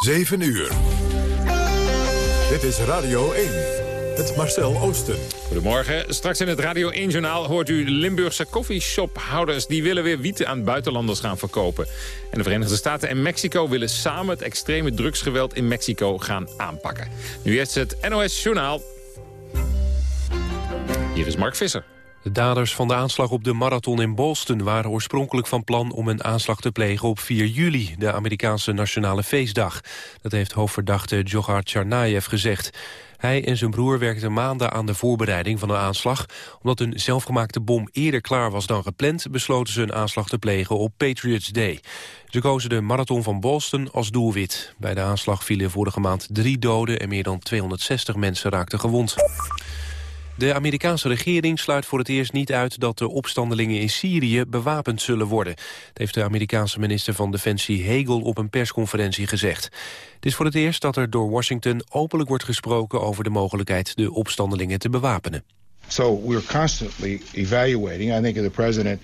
7 uur. Dit is Radio 1. Het Marcel Oosten. Goedemorgen. Straks in het Radio 1-journaal hoort u Limburgse coffeeshophouders... die willen weer wieten aan buitenlanders gaan verkopen. En de Verenigde Staten en Mexico willen samen... het extreme drugsgeweld in Mexico gaan aanpakken. Nu eerst het NOS-journaal. Hier is Mark Visser. De daders van de aanslag op de marathon in Boston waren oorspronkelijk van plan om een aanslag te plegen op 4 juli, de Amerikaanse nationale feestdag. Dat heeft hoofdverdachte Djokhar Tsarnaev gezegd. Hij en zijn broer werkten maanden aan de voorbereiding van de aanslag. Omdat een zelfgemaakte bom eerder klaar was dan gepland... besloten ze een aanslag te plegen op Patriots Day. Ze kozen de marathon van Boston als doelwit. Bij de aanslag vielen vorige maand drie doden... en meer dan 260 mensen raakten gewond. De Amerikaanse regering sluit voor het eerst niet uit dat de opstandelingen in Syrië bewapend zullen worden. Dat heeft de Amerikaanse minister van Defensie Hegel op een persconferentie gezegd. Het is voor het eerst dat er door Washington openlijk wordt gesproken over de mogelijkheid de opstandelingen te bewapenen. So we're constantly evaluating. I think the president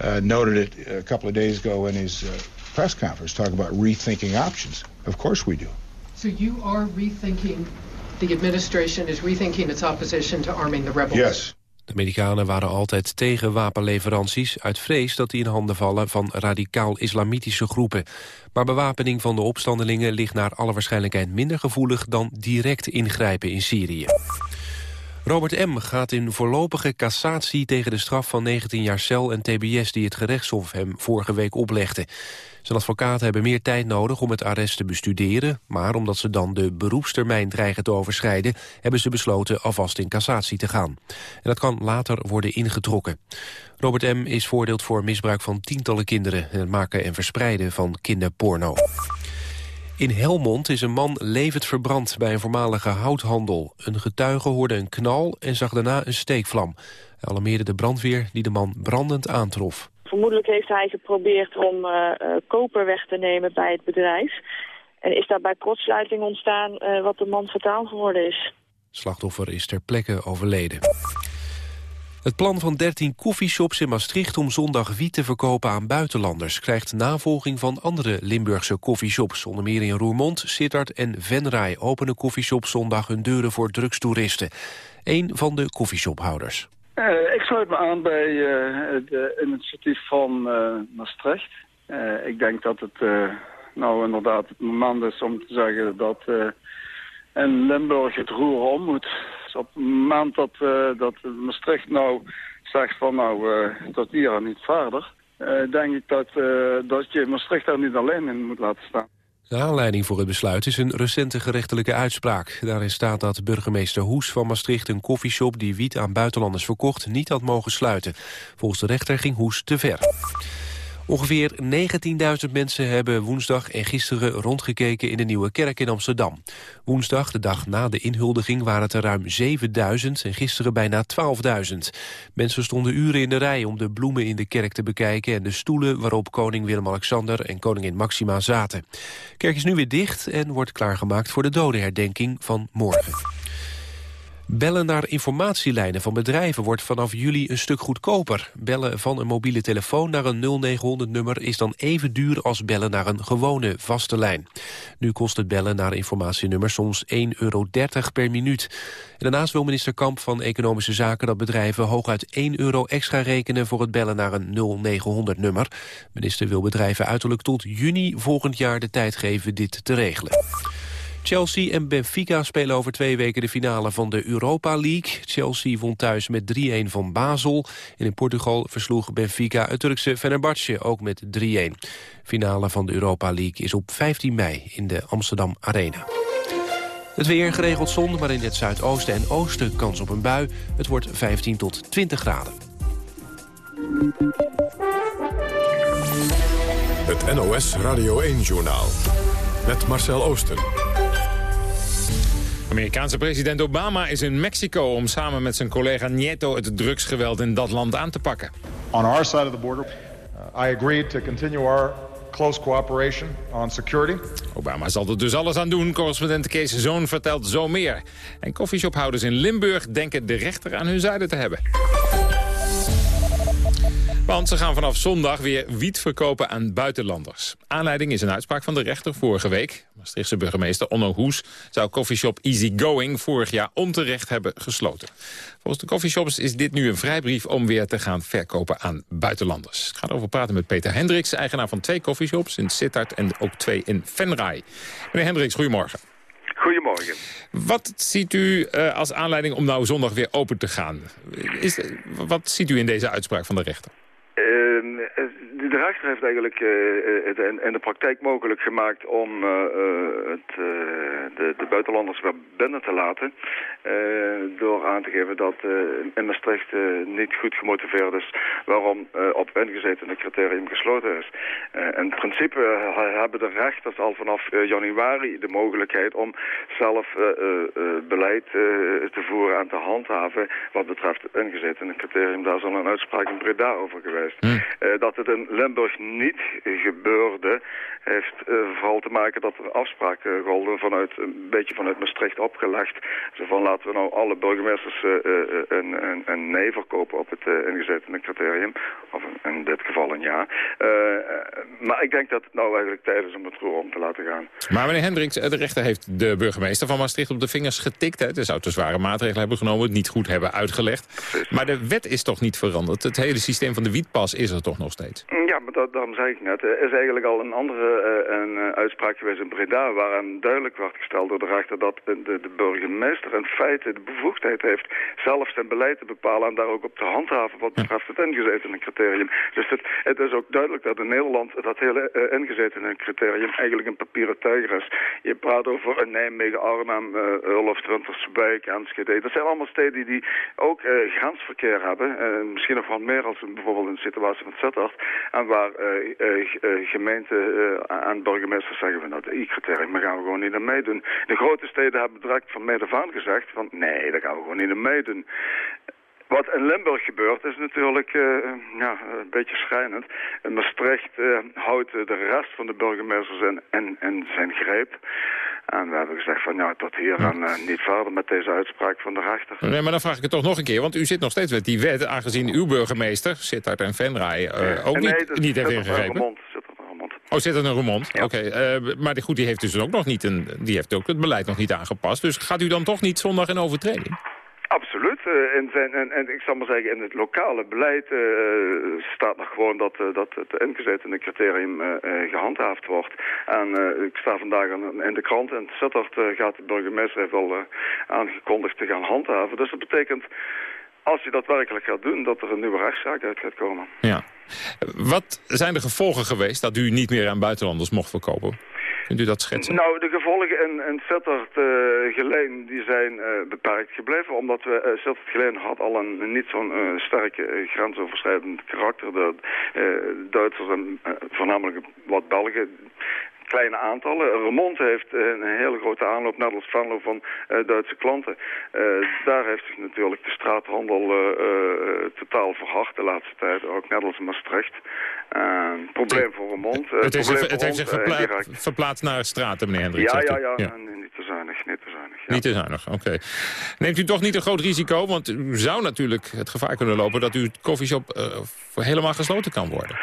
uh, noted it a couple of days ago in his uh, press conference, talking about rethinking options. Of course we do. So you are rethinking the administration is rethinking its opposition to arming the rebels. Yes. De Amerikanen waren altijd tegen wapenleveranties... uit vrees dat die in handen vallen van radicaal-islamitische groepen. Maar bewapening van de opstandelingen ligt naar alle waarschijnlijkheid minder gevoelig... dan direct ingrijpen in Syrië. Robert M. gaat in voorlopige cassatie tegen de straf van 19 jaar cel en tbs... die het gerechtshof hem vorige week oplegde. Zijn advocaten hebben meer tijd nodig om het arrest te bestuderen... maar omdat ze dan de beroepstermijn dreigen te overschrijden... hebben ze besloten alvast in cassatie te gaan. En dat kan later worden ingetrokken. Robert M. is voordeeld voor misbruik van tientallen kinderen... en het maken en verspreiden van kinderporno. In Helmond is een man levend verbrand bij een voormalige houthandel. Een getuige hoorde een knal en zag daarna een steekvlam. Hij alarmeerde de brandweer die de man brandend aantrof. Vermoedelijk heeft hij geprobeerd om uh, uh, koper weg te nemen bij het bedrijf. En is daarbij kortsluiting ontstaan uh, wat de man fataal geworden is. Slachtoffer is ter plekke overleden. Het plan van 13 koffieshops in Maastricht om zondag wiet te verkopen aan buitenlanders krijgt navolging van andere Limburgse koffieshops. Onder meer in Roermond, Sittard en Venray openen koffieshops zondag hun deuren voor drugstoeristen. Een van de koffieshophouders. Uh, ik sluit me aan bij het uh, initiatief van Maastricht. ik denk dat het nou inderdaad het moment is om te zeggen dat in Limburg het roer om moet. Op het moment dat, dat Maastricht nou zegt van nou, tot hier en niet verder... denk ik dat, dat je Maastricht daar niet alleen in moet laten staan. De aanleiding voor het besluit is een recente gerechtelijke uitspraak. Daarin staat dat burgemeester Hoes van Maastricht een koffieshop... die wiet aan buitenlanders verkocht, niet had mogen sluiten. Volgens de rechter ging Hoes te ver. Ongeveer 19.000 mensen hebben woensdag en gisteren rondgekeken in de Nieuwe Kerk in Amsterdam. Woensdag, de dag na de inhuldiging, waren het er ruim 7.000 en gisteren bijna 12.000. Mensen stonden uren in de rij om de bloemen in de kerk te bekijken en de stoelen waarop koning Willem-Alexander en koningin Maxima zaten. De kerk is nu weer dicht en wordt klaargemaakt voor de dodenherdenking van morgen. Bellen naar informatielijnen van bedrijven wordt vanaf juli een stuk goedkoper. Bellen van een mobiele telefoon naar een 0900-nummer is dan even duur als bellen naar een gewone vaste lijn. Nu kost het bellen naar informatienummers soms 1,30 euro per minuut. En daarnaast wil minister Kamp van Economische Zaken dat bedrijven hooguit 1 euro extra rekenen voor het bellen naar een 0900-nummer. Minister wil bedrijven uiterlijk tot juni volgend jaar de tijd geven dit te regelen. Chelsea en Benfica spelen over twee weken de finale van de Europa League. Chelsea won thuis met 3-1 van Basel. En in Portugal versloeg Benfica het Turkse Fenerbahce ook met 3-1. Finale van de Europa League is op 15 mei in de Amsterdam Arena. Het weer geregeld zon, maar in het zuidoosten en oosten kans op een bui. Het wordt 15 tot 20 graden. Het NOS Radio 1-journaal met Marcel Oosten. Amerikaanse president Obama is in Mexico om samen met zijn collega Nieto het drugsgeweld in dat land aan te pakken. On our side of the border, I agreed to continue our close cooperation on security. Obama zal er dus alles aan doen. Correspondent Kees Zoon vertelt zo meer. En koffieshophouders in Limburg denken de rechter aan hun zijde te hebben. Want ze gaan vanaf zondag weer wiet verkopen aan buitenlanders. Aanleiding is een uitspraak van de rechter vorige week. Maastrichtse burgemeester Onno Hoes zou coffeeshop Easygoing vorig jaar onterecht hebben gesloten. Volgens de coffeeshops is dit nu een vrijbrief om weer te gaan verkopen aan buitenlanders. Ik ga erover praten met Peter Hendricks, eigenaar van twee coffeeshops in Sittard en ook twee in Venray. Meneer Hendricks, goedemorgen. Goedemorgen. Wat ziet u uh, als aanleiding om nou zondag weer open te gaan? Is, wat ziet u in deze uitspraak van de rechter? Uh, de rechter heeft eigenlijk uh, het in de praktijk mogelijk gemaakt om uh, het, de, de, buitenlanders weer binnen te laten. door aan te geven dat in Maastricht niet goed gemotiveerd is waarom op ingezeten criterium gesloten is. in principe hebben de rechters al vanaf januari de mogelijkheid om zelf beleid te voeren en te handhaven wat betreft het ingezeten criterium. Daar is al een uitspraak in Breda over geweest. Mm. dat het in Limburg niet gebeurde, heeft uh, vooral te maken dat er afspraken golden vanuit een beetje vanuit Maastricht opgelegd. Zo van laten we nou alle burgemeesters uh, een, een, een, nee verkopen op het ingezetene criterium. Of in dit geval een ja. maar ik denk dat het nou eigenlijk tijd is om het roer om te laten gaan. Maar meneer Hendricks, de rechter heeft de burgemeester van Maastricht op de vingers getikt. Hè? Er zou te zware maatregelen hebben genomen, het niet goed hebben uitgelegd. Maar de wet is toch niet veranderd? Het hele systeem van de wietpas is er toch nog steeds? Maar dat, daarom zei ik net. Er is eigenlijk al een andere uh, een, uh, uitspraak geweest in Breda... waaraan duidelijk werd gesteld door de rechter... dat de, de, burgemeester in feite de bevoegdheid heeft... zelf zijn beleid te bepalen en daar ook op te handhaven... wat betreft het ingezetene criterium. Dus het, het is ook duidelijk dat in Nederland... dat hele uh, ingezetene criterium eigenlijk een papieren tijger is. Je praat over Nijmegen, Arnhem, uh, Ulf, Trunterswijk, Enschede. Dat zijn allemaal steden die ook grensverkeer hebben. misschien nog wat meer als bijvoorbeeld in de situatie van Sittard... En waar uh, uh, gemeenten aan burgemeesters zeggen van dat I-criterium, daar gaan we gewoon niet aan meedoen. De grote steden hebben direct van mij aan gezegd van nee, daar gaan we gewoon niet aan meedoen. Wat in Limburg gebeurt is natuurlijk uh, ja, een beetje schrijnend. In Maastricht uh, houdt de rest van de burgemeesters in, in, in zijn greep. En we hebben gezegd van ja, tot hier en uh, niet verder met deze uitspraak van de rechter. Nee, maar dan vraag ik het toch nog een keer. Want u zit nog steeds met die wet, aangezien uw burgemeester, Sittard en Venray, ook nee, niet, niet heeft ingegrepen. Oh, zit er een Roermond? Ja. Oké, okay. uh, maar die, goed, die heeft dus ook nog niet een, die heeft ook het beleid nog niet aangepast. Dus gaat u dan toch niet zondag in overtreding? Uh, en, en, en, ik zal maar zeggen, in het lokale beleid uh, staat nog gewoon dat, uh, dat het ingezette criterium gehandhaafd wordt. En ik sta vandaag in de krant en Sittard gaat de burgemeester heeft al aangekondigd te gaan handhaven. Dus dat betekent, als je dat werkelijk gaat doen, dat er een nieuwe rechtszaak uit gaat komen. Ja. Wat zijn de gevolgen geweest dat u niet meer aan buitenlanders mocht verkopen? Kunt dat schetsen? Nou, de gevolgen in, in Sittard uh, Geleen die zijn uh, beperkt gebleven. Omdat we, uh, Sittard Geleen had al een niet zo'n sterke grensoverschrijdend karakter. De Duitsers en voornamelijk wat Belgen kleine aantallen. Remont heeft een hele grote aanloop, net als Venlo, van uh, Duitse klanten. Uh, daar heeft zich natuurlijk de straathandel uh, totaal verhard de laatste tijd, ook net als Maastricht. probleem voor Remont. het, is, het heeft zich verpla verplaatst naar straten, meneer Hendrik. Ja, ja, ja, ja. En niet te zuinig. Niet te zuinig, ja. Niet te zuinig, oké. Okay. Neemt u toch niet een groot risico? Want u zou natuurlijk het gevaar kunnen lopen dat uw koffieshop helemaal gesloten kan worden.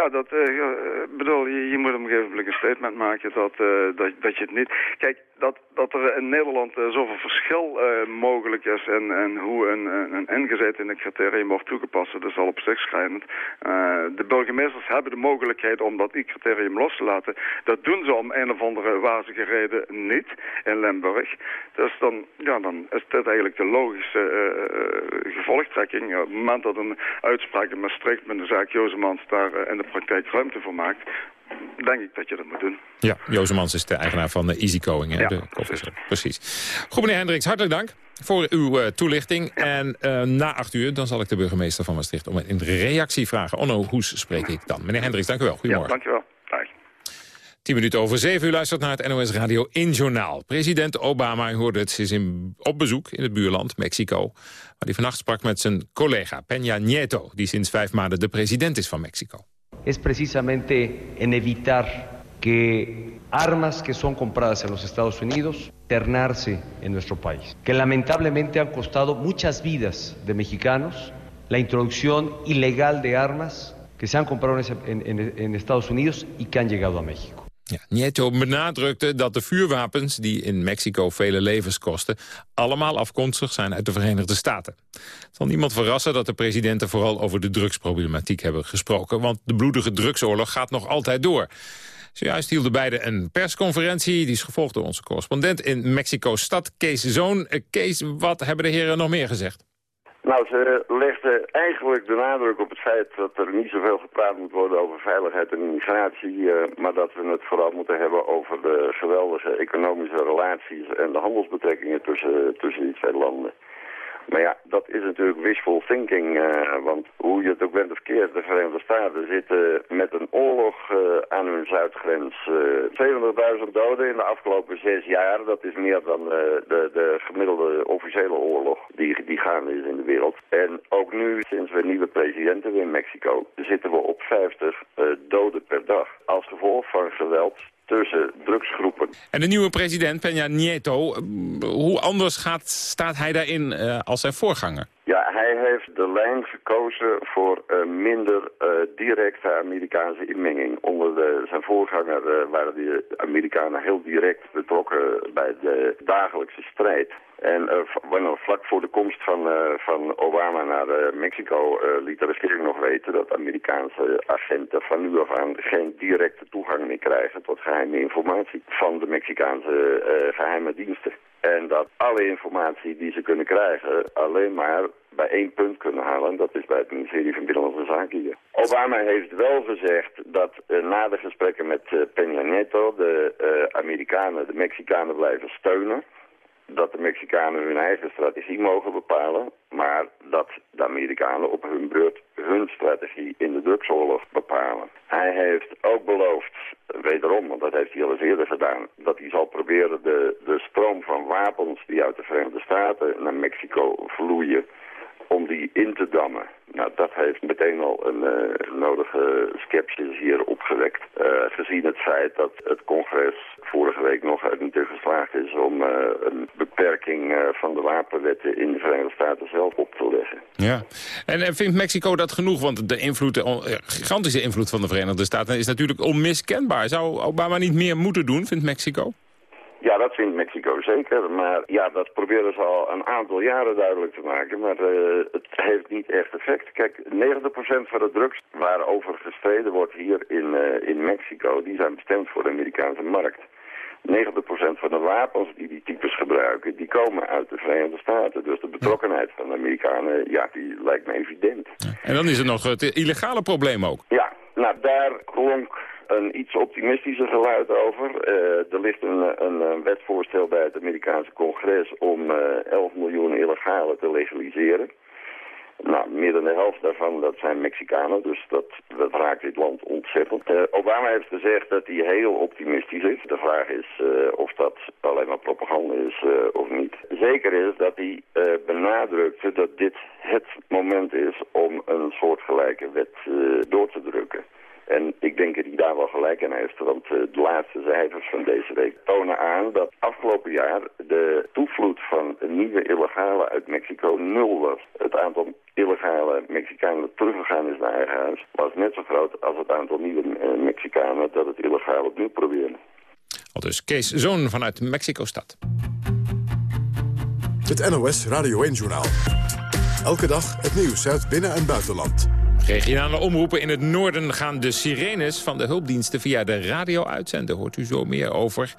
Ja, dat uh, bedoel, je, je moet op een gegeven een statement maken dat, uh, dat, dat je het niet... Kijk, dat, dat er in Nederland zoveel verschil mogelijk is en, en hoe een, een ingezet in een criterium wordt toegepast, dat is al op zich schrijnend. de burgemeesters hebben de mogelijkheid om dat I-criterium los te laten. Dat doen ze om een of andere wazige reden niet in Limburg. Dus dan, ja, dan is dit eigenlijk de logische gevolgtrekking. Op het moment dat een uitspraak in Maastricht met de zaak Jozemans daar in de praktijk ruimte voor maakt, denk ik dat je dat moet doen. Ja, Jozemans is de eigenaar van de Easygoing, hè? Ja, de precies. Goed, meneer Hendricks, hartelijk dank voor uw uh, toelichting. Ja. En uh, na acht uur dan zal ik de burgemeester van Maastricht om een reactie vragen. Onno Hoes spreek ik dan. Meneer Hendricks, dank u wel. Goedemorgen. Ja, dank u wel. Dag. 10 minuten over 7 uur luistert naar het NOS Radio 1 Journaal. President Obama, u hoorde het, is in, op bezoek in het buurland Mexico. Waar hij vannacht sprak met zijn collega Peña Nieto... die sinds vijf maanden de president is van Mexico. Es precisamente en evitar que armas que son compradas en los Estados Unidos ternarse en nuestro país, que lamentablemente han costado muchas vidas de mexicanos la introducción ilegal de armas que se han comprado en, en, Estados Unidos y que han llegado a México. Ja, Nieto benadrukte dat de vuurwapens die in Mexico vele levens kosten... allemaal afkomstig zijn uit de Verenigde Staten. Het zal niemand verrassen dat de presidenten vooral over de drugsproblematiek hebben gesproken... want de bloedige drugsoorlog gaat nog altijd door. Zojuist hielden beide een persconferentie. Die is gevolgd door onze correspondent in Mexico-stad, Kees Zoon. Eh, Kees, wat hebben de heren nog meer gezegd? Nou, ze legden eigenlijk de nadruk op het feit dat er niet zoveel gepraat moet worden over veiligheid en immigratie, eh, maar dat we het vooral moeten hebben over de geweldige economische relaties en de handelsbetrekkingen tussen, tussen die twee landen. Maar ja, dat is natuurlijk wishful thinking. Uh, want hoe je het ook bent of keert, de Verenigde Staten zitten met een oorlog uh, aan hun zuidgrens. Uh, 200.000 doden in de afgelopen zes jaar. Dat is meer dan de, de gemiddelde officiële oorlog die, die gaande is in de wereld. En ook nu, sinds we nieuwe president hebben in Mexico, zitten we op 50 doden per dag. Als gevolg van geweld tussen drugsgroepen. En de nieuwe president, Peña Nieto, hoe anders gaat, staat hij daarin uh, als zijn voorganger? Ja, hij heeft de lijn gekozen voor uh, minder uh, directe Amerikaanse inmenging. Onder de, zijn voorganger waren de Amerikanen heel direct betrokken bij de dagelijkse strijd. En uh, vlak voor de komst van, van Obama naar Mexico liet de regering nog weten dat Amerikaanse agenten van nu af aan geen directe toegang meer krijgen tot geheime informatie van de Mexicaanse geheime diensten. En dat alle informatie die ze kunnen krijgen alleen maar bij één punt kunnen halen. En dat is bij het ministerie van Binnenlandse Zaken hier. Obama heeft wel gezegd dat na de gesprekken met Peña Nieto de Amerikanen de Mexicanen blijven steunen dat de Mexicanen hun eigen strategie mogen bepalen, maar dat de Amerikanen op hun beurt hun strategie in de drugsoorlog bepalen. Hij heeft ook beloofd, wederom, want dat heeft hij al eens eerder gedaan, dat hij zal proberen de, de stroom van wapens die uit de Verenigde Staten naar Mexico vloeien, om die in te dammen. Nou, dat heeft meteen al een uh, nodige sceptisch hier opgewekt. Uh, gezien het feit dat het congres vorige week nog niet geslaagd is om uh, een beperking van de wapenwetten in de Verenigde Staten zelf op te leggen. Ja, en, en vindt Mexico dat genoeg? Want de invloed, de gigantische invloed van de Verenigde Staten is natuurlijk onmiskenbaar. Zou Obama niet meer moeten doen, vindt Mexico? Ja, dat vindt Mexico zeker. Maar ja, dat proberen ze al een aantal jaren duidelijk te maken. Maar uh, het heeft niet echt effect. Kijk, 90% van de drugs waarover gestreden wordt hier in, uh, in Mexico... die zijn bestemd voor de Amerikaanse markt. 90% van de wapens die die types gebruiken, die komen uit de Verenigde Staten. Dus de betrokkenheid van de Amerikanen, ja, die lijkt me evident. En dan is er nog het illegale probleem ook. Ja, nou daar klonk een iets optimistischer geluid over. Uh, er ligt een, een, wetvoorstel bij het Amerikaanse congres om uh, eh, 11 miljoen illegale te legaliseren. Nou, meer dan de helft daarvan dat zijn Mexicanen, dus dat, dat raakt dit land ontzettend. Uh, Obama heeft gezegd dat hij heel optimistisch is. De vraag is of dat alleen maar propaganda is of niet. Zeker is dat hij benadrukte dat dit het moment is om een soortgelijke wet door te drukken. En ik denk dat hij daar wel gelijk aan heeft, want uh, de laatste cijfers van deze week tonen aan dat afgelopen jaar de toevloed van nieuwe illegale uit Mexico nul was. Het aantal illegale Mexicanen dat teruggegaan is naar eigen huis was net zo groot als het aantal nieuwe uh, Mexicanen dat het illegaal opnieuw probeerde. Al dus Kees Zoon vanuit Mexico-stad. Het NOS Radio 1-journaal. Elke dag het nieuws uit binnen- en buitenland. Regionale omroepen in het noorden gaan de sirenes van de hulpdiensten via de radio uitzenden. Hoort u zo meer over.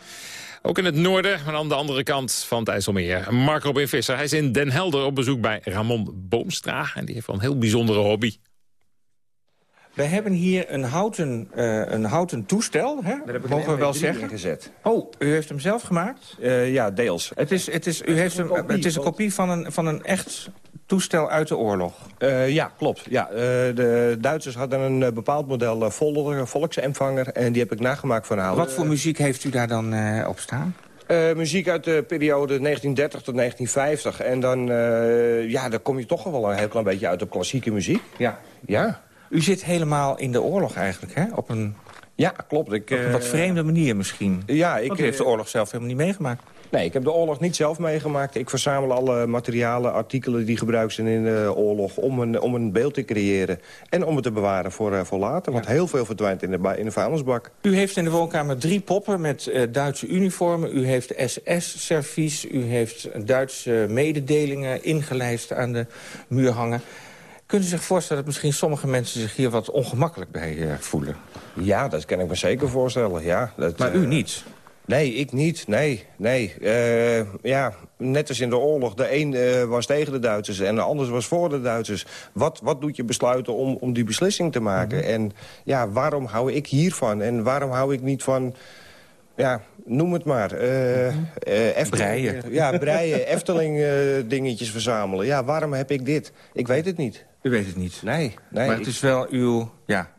Ook in het noorden, maar aan de andere kant van het IJsselmeer. Mark Robin Visser, hij is in Den Helder op bezoek bij Ramon Boomstra. En die heeft wel een heel bijzondere hobby. We hebben hier een houten, uh, een houten toestel, hè? mogen we wel zeggen. Ingezet. Oh, u heeft hem zelf gemaakt? Uh, ja, deels. Het is, het is, u heeft hem, het is een kopie van een, van een echt toestel uit de oorlog. Uh, ja, klopt. Ja, uh, de Duitsers hadden een uh, bepaald model volder, volksempvanger... en die heb ik nagemaakt van Houden. Wat voor muziek heeft u daar dan op staan? muziek uit de periode 1930 tot 1950. En dan, ja, dan kom je toch wel een heel klein beetje uit op klassieke muziek. Ja. Ja. U zit helemaal in de oorlog eigenlijk, hè? Op een, ja, klopt. Ik, op een wat vreemde manier misschien. Ja, ik... Want u heeft de oorlog zelf helemaal niet meegemaakt. Nee, ik heb de oorlog niet zelf meegemaakt. Ik verzamel alle materialen, artikelen die gebruikt zijn in de oorlog... om een, om een beeld te creëren en om het te bewaren voor, uh, voor later. Want heel veel verdwijnt in de, in de vuilnisbak. U heeft in de woonkamer drie poppen met uh, Duitse uniformen. U heeft SS-servies. U heeft Duitse mededelingen ingelijst aan de muur hangen. Kunt u zich voorstellen dat misschien sommige mensen zich hier wat ongemakkelijk bij uh, voelen? Ja, dat kan ik me zeker voorstellen, ja. Dat, maar u niet? Nee, ik niet. Nee, nee. Uh, ja, net als in de oorlog. De een uh, was tegen de Duitsers en de ander was voor de Duitsers. Wat, wat doet je besluiten om, om die beslissing te maken? Mm -hmm. En ja, waarom hou ik hiervan? En waarom hou ik niet van... Ja, noem het maar. Uh, mm -hmm. Efteling, breien. Ja, breien, Efteling dingetjes verzamelen. Ja, waarom heb ik dit? Ik weet het niet. U weet het niet? Nee. nee maar het is wel uw... Ja,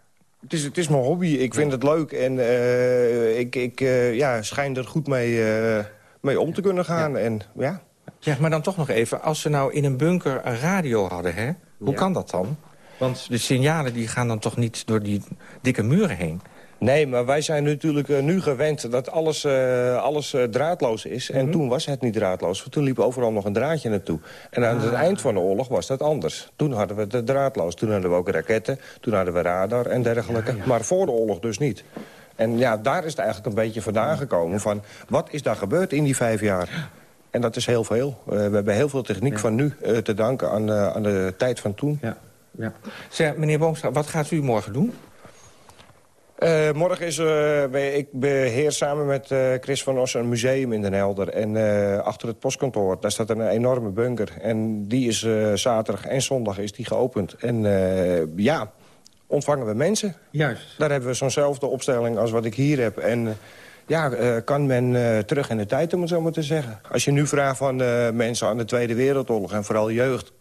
het is, het is mijn hobby. Ik vind het leuk en uh, ik, ik uh, ja, schijn er goed mee, uh, mee om te kunnen gaan. Ja. En, ja. Zeg, maar dan toch nog even. Als ze nou in een bunker een radio hadden, hè? hoe ja. kan dat dan? Want de signalen die gaan dan toch niet door die dikke muren heen? Nee, maar wij zijn natuurlijk uh, nu gewend dat alles, uh, alles uh, draadloos is. En mm -hmm. toen was het niet draadloos. Want toen liep overal nog een draadje naartoe. En aan ah. het eind van de oorlog was dat anders. Toen hadden we het draadloos. Toen hadden we ook raketten. Toen hadden we radar en dergelijke. Ja, ja. Maar voor de oorlog dus niet. En ja, daar is het eigenlijk een beetje vandaan gekomen. Van, wat is daar gebeurd in die vijf jaar? En dat is heel veel. we hebben heel veel techniek van nu te danken aan, aan de tijd van toen. Ja. Ja. Zeg, meneer Boomstra, wat gaat u morgen doen? Uh, morgen is uh, ik beheer samen met uh, Chris van Ossen een museum in Den Helder. En achter het postkantoor, daar staat een enorme bunker. En die is zaterdag en zondag is die geopend. En ja, ontvangen we mensen. Juist. Daar hebben we zo'nzelfde opstelling als wat ik hier heb. En ja, kan men terug in de tijd, om het zo maar te zeggen. Als je nu vraagt van mensen aan de Tweede Wereldoorlog en vooral jeugd...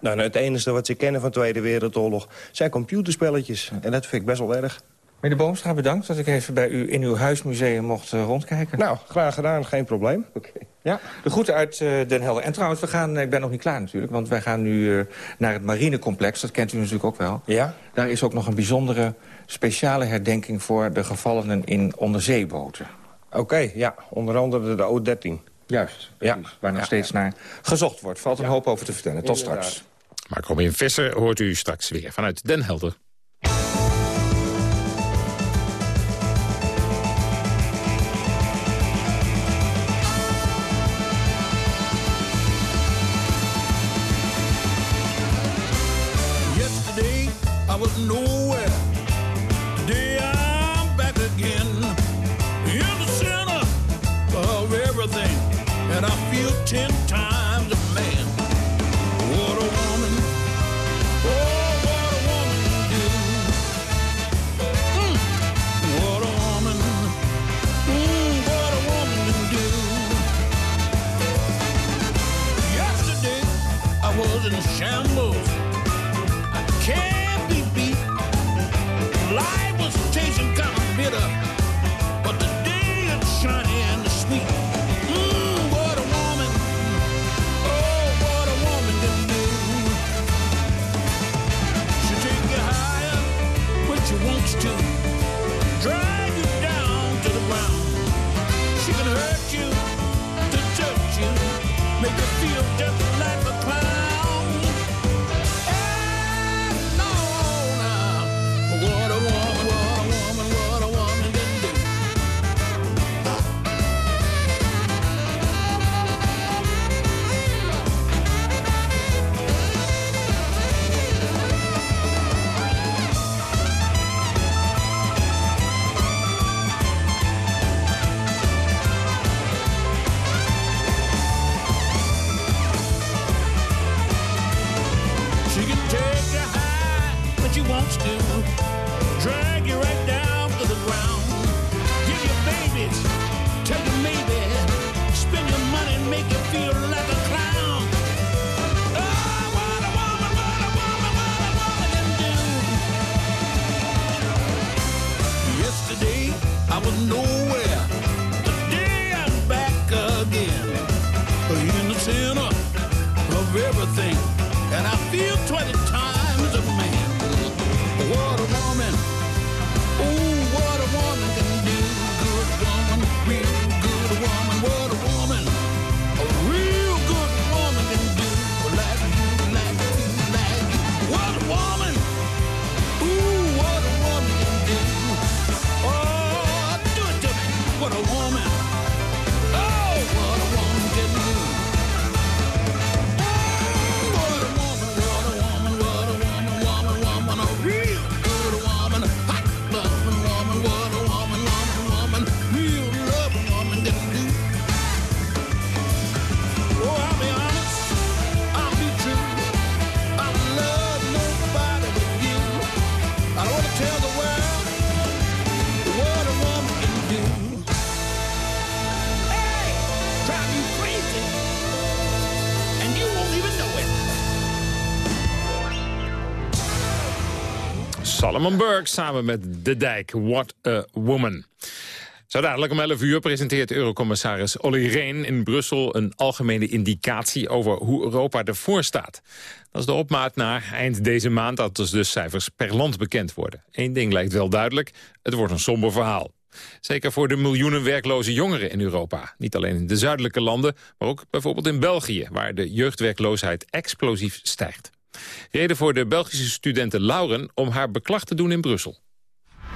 Nou, het enige wat ze kennen van de Tweede Wereldoorlog zijn computerspelletjes. En dat vind ik best wel erg. Meneer Boomstra, bedankt dat ik even bij u in uw huismuseum mocht uh, rondkijken. Nou, graag gedaan, geen probleem. Okay. Ja, de groeten uit uh, Den Helder. En trouwens, we gaan, ik ben nog niet klaar natuurlijk... want wij gaan nu uh, naar het marinecomplex, dat kent u natuurlijk ook wel. Ja. Daar is ook nog een bijzondere speciale herdenking... voor de gevallenen in onderzeeboten. Oké, okay, ja, onder andere de O-13. Juist, ja. waar nog ja, steeds ja. naar gezocht wordt. Valt een hoop over te vertellen. Tot Inderdaad. straks. Maar Robin Visser hoort u straks weer vanuit Den Helder. Salomon Burke samen met De Dijk. What a Woman. Zo dadelijk om 11 uur presenteert Eurocommissaris Olly Rehn in Brussel... een algemene indicatie over hoe Europa ervoor staat. Dat is de opmaat naar eind deze maand dat dus de cijfers per land bekend worden. Eén ding lijkt wel duidelijk, het wordt een somber verhaal. Zeker voor de miljoenen werkloze jongeren in Europa. Niet alleen in de zuidelijke landen, maar ook bijvoorbeeld in België... waar de jeugdwerkloosheid explosief stijgt. Reden voor de Belgische studenten Lauren om haar beklag te doen in Brussel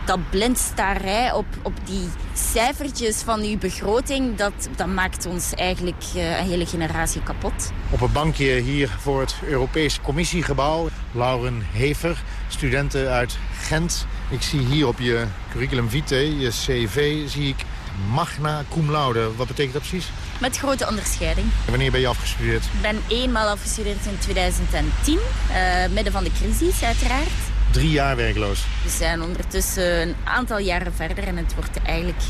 dat blindstarij op, op die cijfertjes van uw begroting... dat, dat maakt ons eigenlijk uh, een hele generatie kapot. Op een bankje hier voor het Europese Commissiegebouw. Lauren Hever, studenten uit Gent. Ik zie hier op je curriculum vitae, je cv, zie ik magna cum laude. Wat betekent dat precies? Met grote onderscheiding. En wanneer ben je afgestudeerd? Ik ben eenmaal afgestudeerd in 2010, uh, midden van de crisis uiteraard. Drie jaar werkloos. We zijn ondertussen een aantal jaren verder en het wordt eigenlijk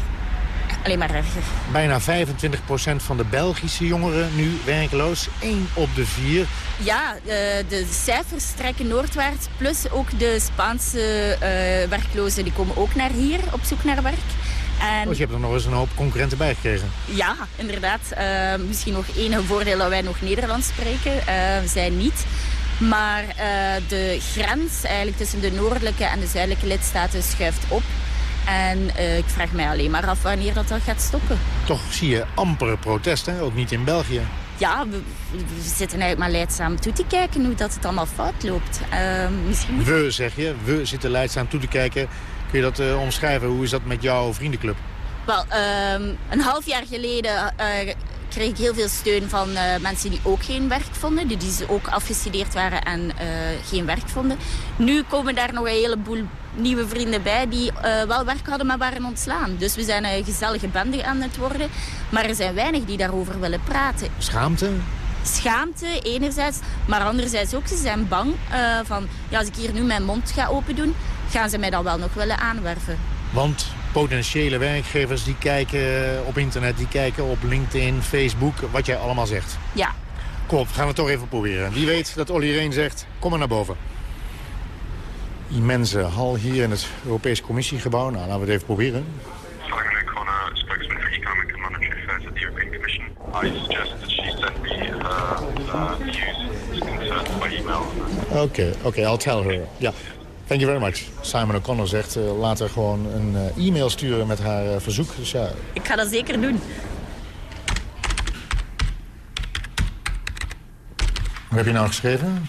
alleen maar erger. Bijna 25% van de Belgische jongeren nu werkloos. 1 op de vier. Ja, eh, de cijfers trekken noordwaarts. Plus ook de Spaanse uh, werklozen die komen ook naar hier op zoek naar werk. En... Dus je hebt er nog eens een hoop concurrenten bij gekregen. Ja, inderdaad. Uh, misschien nog één voordeel dat wij nog Nederlands spreken. zij niet. Maar uh, de grens eigenlijk tussen de noordelijke en de zuidelijke lidstaten schuift op. En uh, ik vraag mij alleen maar af wanneer dat, dat gaat stoppen. Toch zie je amper protest, hè? ook niet in België. Ja, we, we, zitten eigenlijk maar leidzaam toe te kijken hoe dat het allemaal fout loopt. Uh, misschien... We, zeg je, we zitten leidzaam toe te kijken. Kun je dat uh, omschrijven? Hoe is dat met jouw vriendenclub? Wel, ehm, een half jaar geleden kreeg ik heel veel steun van uh, mensen die ook geen werk vonden. Die, die ook afgestudeerd waren en uh, geen werk vonden. Nu komen daar nog een heleboel nieuwe vrienden bij die uh, wel werk hadden, maar waren ontslaan. Dus we zijn een gezellige bende aan het worden. Maar er zijn weinig die daarover willen praten. Schaamte? Schaamte enerzijds, maar anderzijds ook, ze zijn bang van... Ja, als ik hier nu mijn mond ga open doen, gaan ze mij dan wel nog willen aanwerven. Want potentiële werkgevers die kijken op internet, die kijken op LinkedIn, Facebook, wat jij allemaal zegt. Ja. Kom op, gaan we het toch even proberen. Wie weet dat Olly Reen zegt, kom maar naar boven. Immense hal hier in het Europese Commissiegebouw. Nou, laten we het even proberen. spokesman for Economic and Monetary Affairs at the European Commission. I suggest that she send me uh, views, concerns by email. Okay, okay, I'll tell her. Yeah. Thank you very much. Simon O'Connor zegt, uh, laat haar gewoon een uh, e-mail sturen met haar uh, verzoek. Dus ja. Ik ga dat zeker doen. Wat heb je nou geschreven?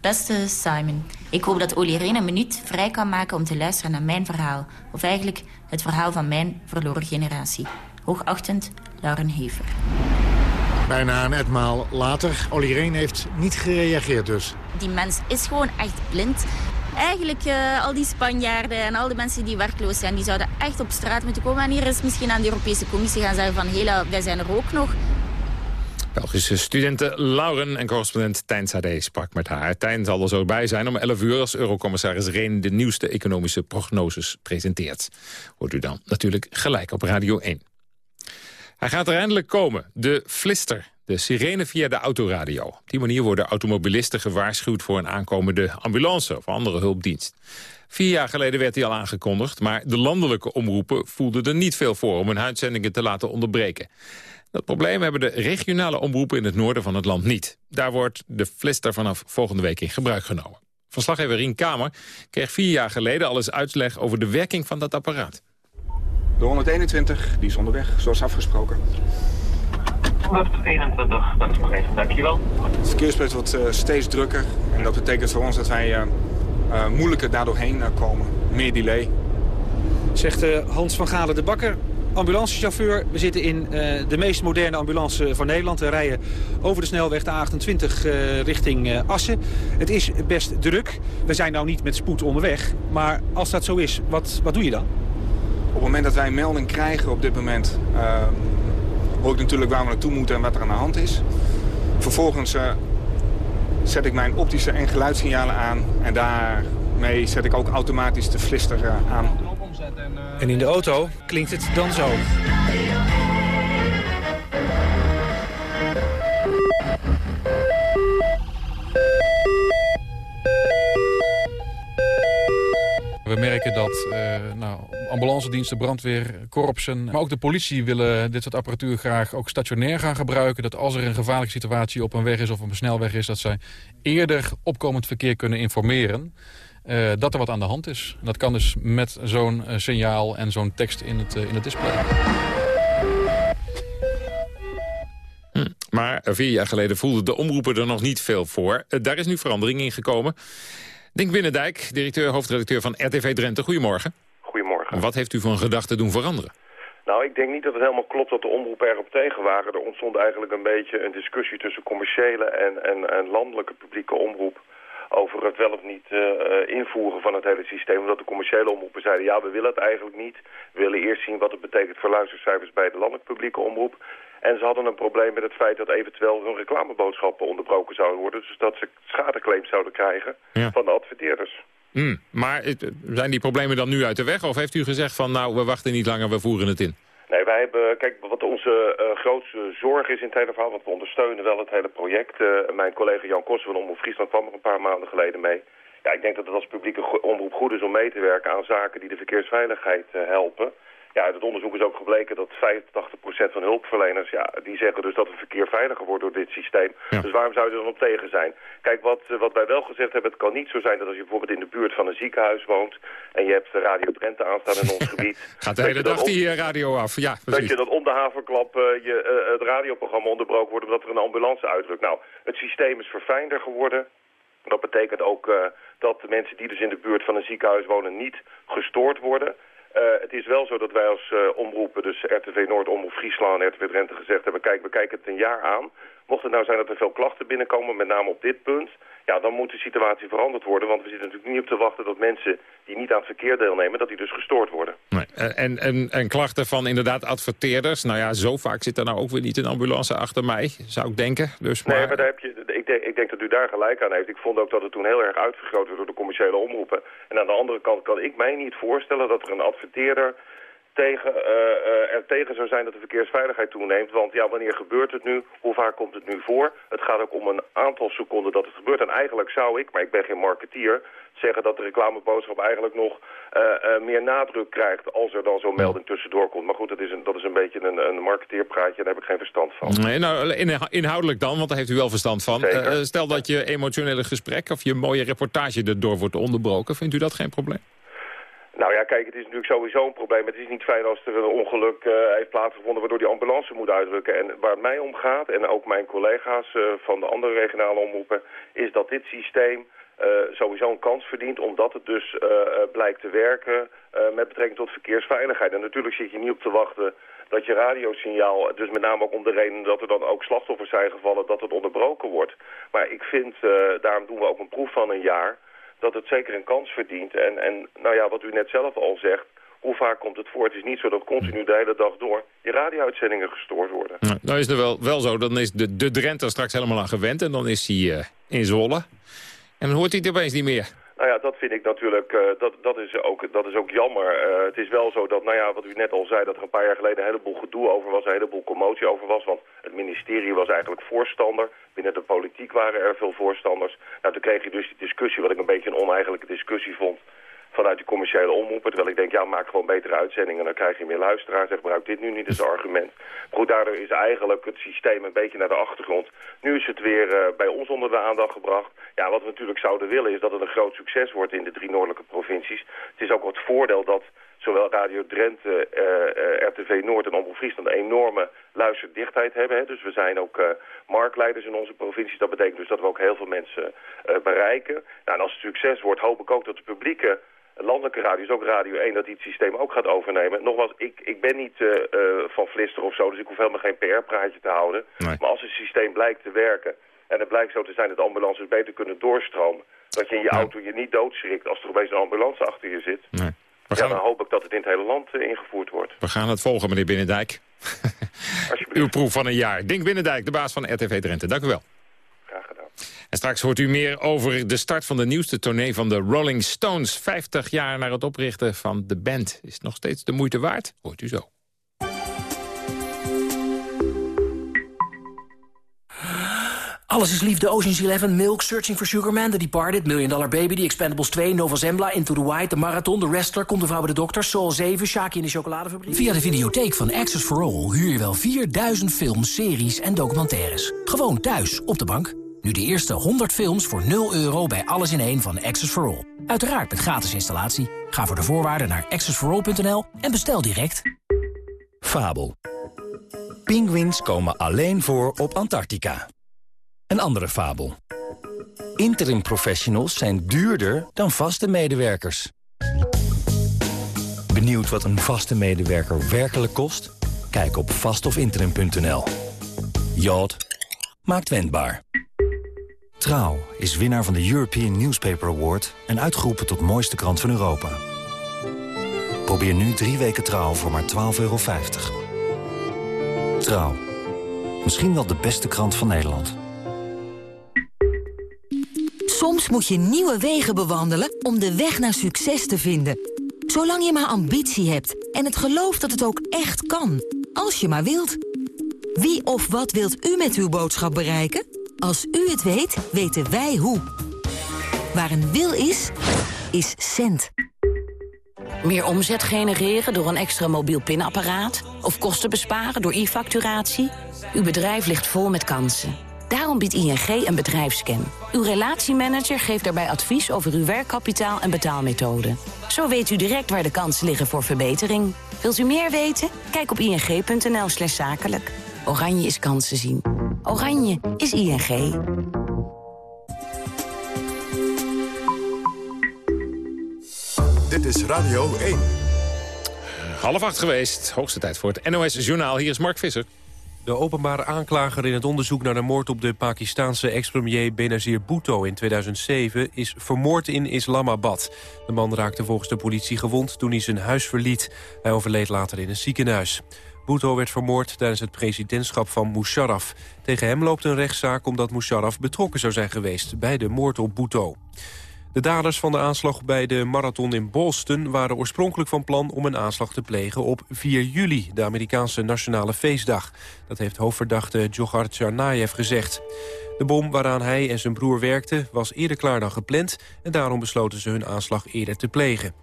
Beste Simon, ik hoop dat Olly Reen een minuut vrij kan maken om te luisteren naar mijn verhaal. Of eigenlijk het verhaal van mijn verloren generatie. Hoogachtend, Lauren Hever. Bijna een etmaal later. Olly Reen heeft niet gereageerd dus. Die mens is gewoon echt blind. Eigenlijk uh, al die Spanjaarden en al die mensen die werkloos zijn... die zouden echt op straat moeten komen. En hier is misschien aan de Europese Commissie gaan zeggen van... hela, wij zijn er ook nog. Belgische studenten Lauren en correspondent Tijn Sade sprak met haar. Tijn zal er zo bij zijn om 11 uur als eurocommissaris Reen... de nieuwste economische prognoses presenteert. Hoort u dan natuurlijk gelijk op Radio 1. Hij gaat er eindelijk komen, de Flister. De sirene via de autoradio. Op die manier worden automobilisten gewaarschuwd voor een aankomende ambulance of andere hulpdienst. Vier jaar geleden werd hij al aangekondigd, maar de landelijke omroepen voelden er niet veel voor om hun uitzendingen te laten onderbreken. Dat probleem hebben de regionale omroepen in het noorden van het land niet. Daar wordt de Flister vanaf volgende week in gebruik genomen. Verslaggever Rien Kamer kreeg vier jaar geleden al eens uitleg over de werking van dat apparaat. De 121, die is onderweg, zoals afgesproken. 121, dat is nog even, dankjewel. Het verkeersbeeld wordt uh, steeds drukker en dat betekent voor ons dat wij uh, uh, moeilijker daardoorheen komen. Meer delay. Zegt Hans van Galen de Bakker, ambulancechauffeur. We zitten in de meest moderne ambulance van Nederland. We rijden over de snelweg de A28 richting Assen. Het is best druk. We zijn nou niet met spoed onderweg. Maar als dat zo is, wat, wat doe je dan? Op het moment dat wij een melding krijgen op dit moment... Hoor ik natuurlijk waar we naartoe moeten en wat er aan de hand is. Vervolgens uh, zet ik mijn optische en geluidssignalen aan. En daarmee zet ik ook automatisch de flister uh, aan. En in de auto klinkt het dan zo. Ambulancediensten, brandweer, korpsen. Maar ook de politie willen dit soort apparatuur graag ook stationair gaan gebruiken. Dat als er een gevaarlijke situatie op een weg is of op een snelweg is... dat zij eerder opkomend verkeer kunnen informeren. eh, dat er wat aan de hand is. Dat kan dus met zo'n eh, signaal en zo'n tekst in het, in het display. Maar eh, vier jaar geleden voelde de omroepen er nog niet veel voor. Daar is nu verandering in gekomen. Dink Binnendijk, directeur, hoofdredacteur van RTV Drenthe. Goedemorgen. Goedemorgen. Wat heeft u van gedachten doen veranderen? Nou, ik denk niet dat het helemaal klopt dat de omroepen erop tegen waren. Er ontstond eigenlijk een beetje een discussie tussen commerciële en, en, en landelijke publieke omroep over het wel of niet eh, eh, invoeren van het hele systeem. Omdat de commerciële omroepen zeiden, ja, we willen het eigenlijk niet. We willen eerst zien wat het betekent voor luistercijfers bij de landelijke publieke omroep. En ze hadden een probleem met het feit dat eventueel hun reclameboodschappen onderbroken zouden worden. Dus dat ze schadeclaims zouden krijgen van de adverteerders. Hmm, Maar zijn die problemen dan nu uit de weg? Of heeft u gezegd van nou, we wachten niet langer, we voeren het in? Nee, wij hebben, kijk, wat onze eh, grootste zorg is in het hele verhaal, want we ondersteunen wel het hele project. Eh, mijn collega Jan Kossen van Omroep Friesland kwam er een paar maanden geleden mee. Ja, ik denk dat het als publieke omroep goed is om mee te werken aan zaken die de verkeersveiligheid eh, helpen. Ja, uit het onderzoek is ook gebleken dat 85% van hulpverleners, ja, die zeggen dus dat het verkeer veiliger wordt door dit systeem. Dus waarom zou je er dan op tegen zijn? Kijk, wat, eh, wat wij wel gezegd hebben, het kan niet zo zijn dat als je bijvoorbeeld in de buurt van een ziekenhuis woont en je hebt de Radio Drenthe aanstaan in ons gebied. Gaat de dat hele dan dag die eh, radio af. Ja, dat precies. je dat om de haverklap eh, je, het radioprogramma onderbroken wordt omdat er een ambulance uitrukt. Nou, het systeem is verfijnder geworden. Dat betekent ook dat de mensen die dus in de buurt van een ziekenhuis wonen niet gestoord worden. Eh, het is wel zo dat wij als eh, omroepen, dus RTV Noord, Omroep Friesland en RTV Drenthe gezegd hebben... kijk, we kijken het een jaar aan. Mocht het nou zijn dat er veel klachten binnenkomen, met name op dit punt... ja, dan moet de situatie veranderd worden. Want we zitten natuurlijk niet op te wachten dat mensen die niet aan het verkeer deelnemen... dat die dus gestoord worden. Nee. eh, En, en, en klachten van inderdaad adverteerders. Nou ja, zo vaak zit er nou ook weer niet een ambulance achter mij, zou ik denken. Dus maar... Nee, maar daar heb je, ik, denk, ik denk dat u daar gelijk aan heeft. Ik vond ook dat het toen heel erg uitvergroot werd door de commerciële omroepen. En aan de andere kant kan ik mij niet voorstellen dat er een adverteerder tegen, eh, eh, er tegen zou zijn dat de verkeersveiligheid toeneemt. Want ja, wanneer gebeurt het nu? Hoe vaak komt het nu voor? Het gaat ook om een aantal seconden dat het gebeurt. En eigenlijk zou ik, maar ik ben geen marketeer, zeggen dat de reclameboodschap eigenlijk nog eh, meer nadruk krijgt als er dan zo'n melding tussendoor komt. Maar goed, dat is een, dat is een beetje een, een marketeerpraatje, daar heb ik geen verstand van. Nee, nou, inha- inhoudelijk dan, want daar heeft u wel verstand van. Stel dat je emotionele gesprek of je mooie reportage erdoor wordt onderbroken. Vindt u dat geen probleem? Nou ja, kijk, het is natuurlijk sowieso een probleem. Het is niet fijn als er een ongeluk eh, heeft plaatsgevonden waardoor die ambulance moet uitrukken. En waar het mij om gaat, en ook mijn collega's eh, van de andere regionale omroepen, is dat dit systeem eh, sowieso een kans verdient omdat het dus blijkt te werken met betrekking tot verkeersveiligheid. En natuurlijk zit je niet op te wachten dat je radiosignaal, dus met name ook om de reden dat er dan ook slachtoffers zijn gevallen, dat het onderbroken wordt. Maar ik vind, daarom doen we ook een proef van een jaar, dat het zeker een kans verdient. En, en nou ja, wat u net zelf al zegt, hoe vaak komt het voor? Het is niet zo dat continu de hele dag door je radio-uitzendingen gestoord worden. Nou, is het wel, wel zo, dan is de, de Drenthe straks helemaal aan gewend. En dan is hij eh, in Zwolle. En dan hoort hij het opeens niet meer. Nou ja, dat vind ik natuurlijk, eh, dat, dat, is ook, dat is ook jammer. Eh, het is wel zo dat, nou ja, wat u net al zei, dat er een paar jaar geleden een heleboel gedoe over was, een heleboel commotie over was. Want het ministerie was eigenlijk voorstander. Binnen de politiek waren er veel voorstanders. Nou, toen kreeg je dus die discussie, wat ik een beetje een oneigenlijke discussie vond, vanuit die commerciële omroepen. Terwijl ik denk, ja, maak gewoon betere uitzendingen, dan krijg je meer luisteraars. En gebruik dit nu niet als argument. Goed, daardoor is eigenlijk het systeem een beetje naar de achtergrond. Nu is het weer eh, bij ons onder de aandacht gebracht. Ja, wat we natuurlijk zouden willen is dat het een groot succes wordt in de drie noordelijke provincies. Het is ook het voordeel dat zowel Radio Drenthe, eh, eh, RTV Noord en Omroep Friesland een enorme luisterdichtheid hebben. Hè. Dus we zijn ook marktleiders in onze provincies. Dat betekent dus dat we ook heel veel mensen bereiken. Nou, en als het succes wordt, hoop ik ook dat de publieke landelijke radio, is ook Radio 1, dat die het systeem ook gaat overnemen. Nogmaals, ik, ik ben niet eh, eh, van Vlister of zo, dus ik hoef helemaal geen PR-praatje te houden. Maar als het systeem blijkt te werken en het blijkt zo te zijn dat ambulances beter kunnen doorstromen, dat je in je auto je niet doodschrikt als er opeens een ambulance achter je zit, Nee. ja, dan hoop ik dat het in het hele land eh, ingevoerd wordt. We gaan het volgen, meneer Binnendijk. Uw proef van een jaar. Dink Binnendijk, de baas van RTV Drenthe. Dank u wel. En straks hoort u meer over de start van de nieuwste tournee van de Rolling Stones. 50 jaar na het oprichten van de band. Is het nog steeds de moeite waard? Hoort u zo. Alles is liefde, Ocean's Eleven, Milk, Searching for Sugar Man, The Departed, Million Dollar Baby, The Expendables 2, Nova Zembla, Into the White, The Marathon, The Wrestler, Komt de Vrouw bij de Dokter, Soul 7, Shaki in de Chocoladefabriek. Via de videotheek van Access for All huur je wel 4000 films, series en documentaires. Gewoon thuis, op de bank. Nu de eerste 100 films voor 0 euro bij Alles in één van Access for All. Uiteraard met gratis installatie. Ga voor de voorwaarden naar accessforall.nl en bestel direct. Fabel. Pinguïns komen alleen voor op Antarctica. Een andere fabel. Interim professionals zijn duurder dan vaste medewerkers. Benieuwd wat een vaste medewerker werkelijk kost? Kijk op vastofinterim.nl. Jod maakt wendbaar. Trouw is winnaar van de European Newspaper Award... en uitgeroepen tot mooiste krant van Europa. Probeer nu drie weken Trouw voor maar 12,50 euro. Trouw. Misschien wel de beste krant van Nederland. Soms moet je nieuwe wegen bewandelen om de weg naar succes te vinden. Zolang je maar ambitie hebt en het geloof dat het ook echt kan. Als je maar wilt. Wie of wat wilt u met uw boodschap bereiken? Als u het weet, weten wij hoe. Waar een wil is, is cent. Meer omzet genereren door een extra mobiel pinapparaat? Of kosten besparen door e-facturatie? Uw bedrijf ligt vol met kansen. Daarom biedt ING een bedrijfscan. Uw relatiemanager geeft daarbij advies over uw werkkapitaal en betaalmethode. Zo weet u direct waar de kansen liggen voor verbetering. Wilt u meer weten? Kijk op ing.nl zakelijk. Oranje is kansen zien. Oranje is ING. Dit is Radio 1. Half acht geweest. Hoogste tijd voor het NOS Journaal. Hier is Mark Visser. De openbare aanklager in het onderzoek naar de moord op de Pakistanse ex-premier Benazir Bhutto in 2007 is vermoord in Islamabad. De man raakte volgens de politie gewond toen hij zijn huis verliet. Hij overleed later in een ziekenhuis. Bhutto werd vermoord tijdens het presidentschap van Musharraf. Tegen hem loopt een rechtszaak omdat Musharraf betrokken zou zijn geweest bij de moord op Bhutto. De daders van de aanslag bij de marathon in Boston waren oorspronkelijk van plan om een aanslag te plegen op 4 juli, de Amerikaanse nationale feestdag. Dat heeft hoofdverdachte Djokhar Tsarnaev gezegd. De bom waaraan hij en zijn broer werkten was eerder klaar dan gepland en daarom besloten ze hun aanslag eerder te plegen.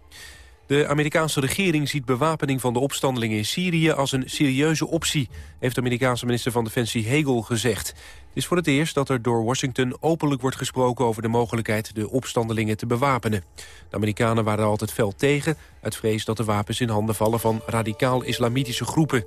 De Amerikaanse regering ziet bewapening van de opstandelingen in Syrië als een serieuze optie, heeft de Amerikaanse minister van Defensie Hegel gezegd. Het is voor het eerst dat er door Washington openlijk wordt gesproken over de mogelijkheid de opstandelingen te bewapenen. De Amerikanen waren altijd fel tegen, uit vrees dat de wapens in handen vallen van radicaal-islamitische groepen.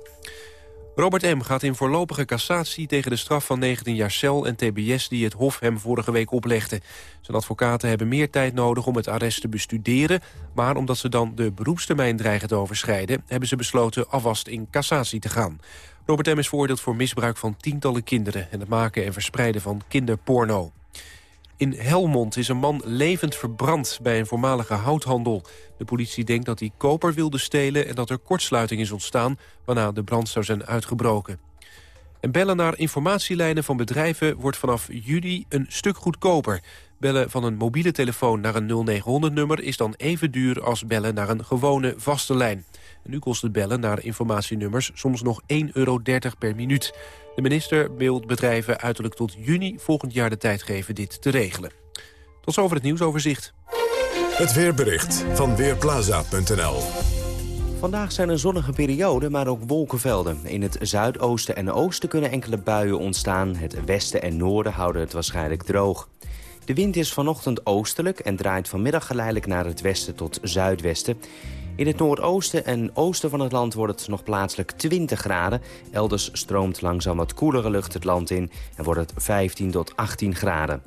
Robert M. gaat in voorlopige cassatie tegen de straf van 19 jaar cel en tbs die het Hof hem vorige week oplegde. Zijn advocaten hebben meer tijd nodig om het arrest te bestuderen, maar omdat ze dan de beroepstermijn dreigen te overschrijden, hebben ze besloten alvast in cassatie te gaan. Robert M. is veroordeeld voor misbruik van tientallen kinderen en het maken en verspreiden van kinderporno. In Helmond is een man levend verbrand bij een voormalige houthandel. De politie denkt dat hij koper wilde stelen en dat er kortsluiting is ontstaan... waarna de brand zou zijn uitgebroken. En bellen naar informatielijnen van bedrijven wordt vanaf juli een stuk goedkoper. Bellen van een mobiele telefoon naar een 0900-nummer is dan even duur als bellen naar een gewone vaste lijn. Nu kost het bellen naar informatienummers soms nog 1,30 euro per minuut. De minister wil bedrijven uiterlijk tot juni volgend jaar de tijd geven dit te regelen. Tot zover het nieuwsoverzicht. Het weerbericht van Weerplaza.nl Vandaag zijn er zonnige perioden, maar ook wolkenvelden. In het zuidoosten en oosten kunnen enkele buien ontstaan. Het westen en noorden houden het waarschijnlijk droog. De wind is vanochtend oostelijk en draait vanmiddag geleidelijk naar het westen tot zuidwesten. In het noordoosten en oosten van het land wordt het nog plaatselijk 20 graden. Elders stroomt langzaam wat koelere lucht het land in en wordt het 15 tot 18 graden.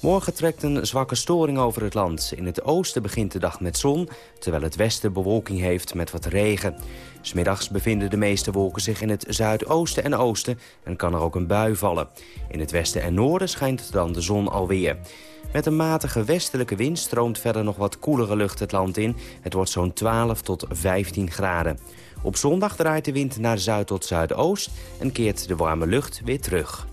Morgen trekt een zwakke storing over het land. In het oosten begint de dag met zon, terwijl het westen bewolking heeft met wat regen. Smiddags bevinden de meeste wolken zich in het zuidoosten en oosten en kan er ook een bui vallen. In het westen en noorden schijnt dan de zon alweer. Met een matige westelijke wind stroomt verder nog wat koelere lucht het land in. Het wordt zo'n 12 tot 15 graden. Op zondag draait de wind naar zuid tot zuidoost en keert de warme lucht weer terug.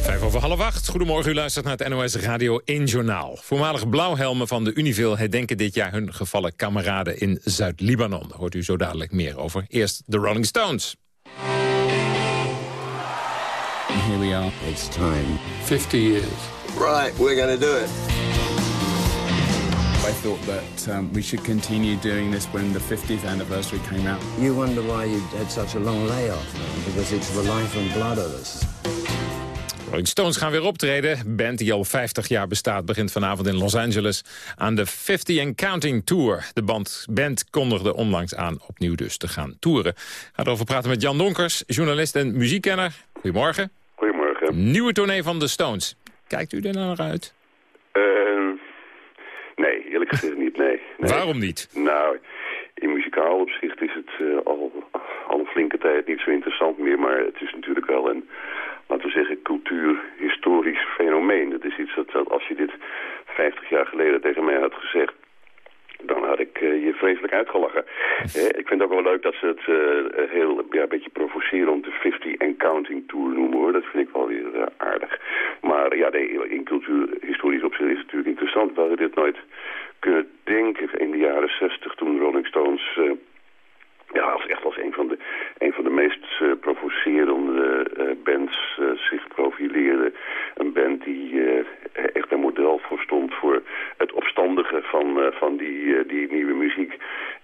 Vijf over half acht. Goedemorgen, u luistert naar het NOS Radio 1 Journaal. Voormalig blauwhelmen van de Univil herdenken dit jaar hun gevallen kameraden in Zuid-Libanon. Daar hoort u zo dadelijk meer over. Eerst de Rolling Stones. Here we are. It's time. 50 years. Right, we're going to do it. I thought that um, we should continue doing this when the 50th anniversary came out. You wonder why you had such a long layoff, man, because it's the life and blood of us. Rolling Stones gaan weer optreden. Band die al 50 jaar bestaat begint vanavond in Los Angeles aan de 50 and Counting Tour. De band, band kondigde onlangs aan opnieuw dus te gaan toeren. Gaat over praten met Jan Donkers, journalist en muziekkenner. Goedemorgen. Nieuwe tournee van de Stones. Kijkt u er nou naar uit? Uh, nee, eerlijk gezegd niet, nee. nee. Waarom niet? Nou, in muzikaal opzicht is het uh, al, al een flinke tijd niet zo interessant meer. Maar het is natuurlijk wel een, laten we zeggen, cultuurhistorisch fenomeen. Het is iets dat, dat als je dit 50 jaar geleden tegen mij had gezegd dan had ik uh, je vreselijk uitgelachen. Eh, ik vind het ook wel leuk dat ze het uh, heel ja, een beetje provocerend de 50 and Counting Tour noemen hoor. Dat vind ik wel weer uh, aardig. Maar ja, de, in cultuurhistorisch opzicht is het natuurlijk interessant. We hadden dit nooit kunnen denken in de jaren 60 toen Rolling Stones... ja, als echt als een van de, een van de meest provocerende bands zich profileerde. Een band die echt een model voor stond voor het opstandige van, van die, die nieuwe muziek.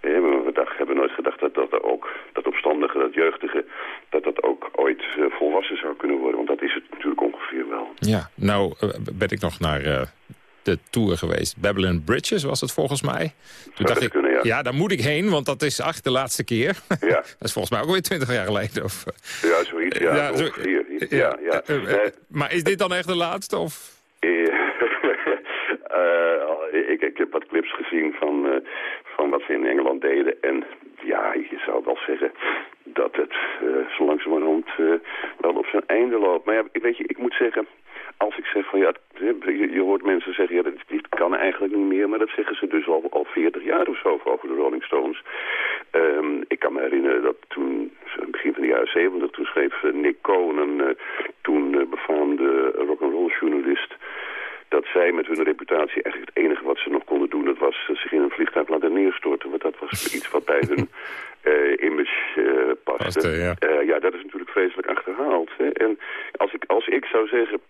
Eh, we dacht, hebben nooit gedacht dat dat ook, dat opstandige, dat jeugdige, dat dat ook ooit volwassen zou kunnen worden. Want dat is het natuurlijk ongeveer wel. Ja, nou ben ik nog naar de tour geweest. Babylon Bridges was het volgens mij. Toen dacht ik, kunnen, ja. ja, daar moet ik heen, want dat is echt de laatste keer. Ja. dat is volgens mij ook weer twintig jaar geleden. Of, ja, zoiets. Ja, ja, zo, ja, ja. Uh, maar is dit dan echt de laatste? Of? Ik, ik heb wat clips gezien van, van wat ze in Engeland deden. En ja, je zou wel zeggen dat het zo langzamerhand wel op zijn einde loopt. Maar ja, weet je, ik moet zeggen, ik zeg van ja, je, je hoort mensen zeggen, ja, dit, dit, kan eigenlijk niet meer. Maar dat zeggen ze dus al, al 40 jaar of zo over de Rolling Stones. Um, ik kan me herinneren dat toen, begin van de jaren 70, toen schreef Nick Cohen, toen befaamde rock'n'roll journalist dat zij met hun reputatie eigenlijk het enige wat ze nog konden doen... dat was zich in een vliegtuig laten neerstorten. Want dat was iets wat bij hun uh, image uh, paste. paste ja. Uh, ja, dat is natuurlijk vreselijk achterhaald. Hè? En als ik, als ik zou zeggen...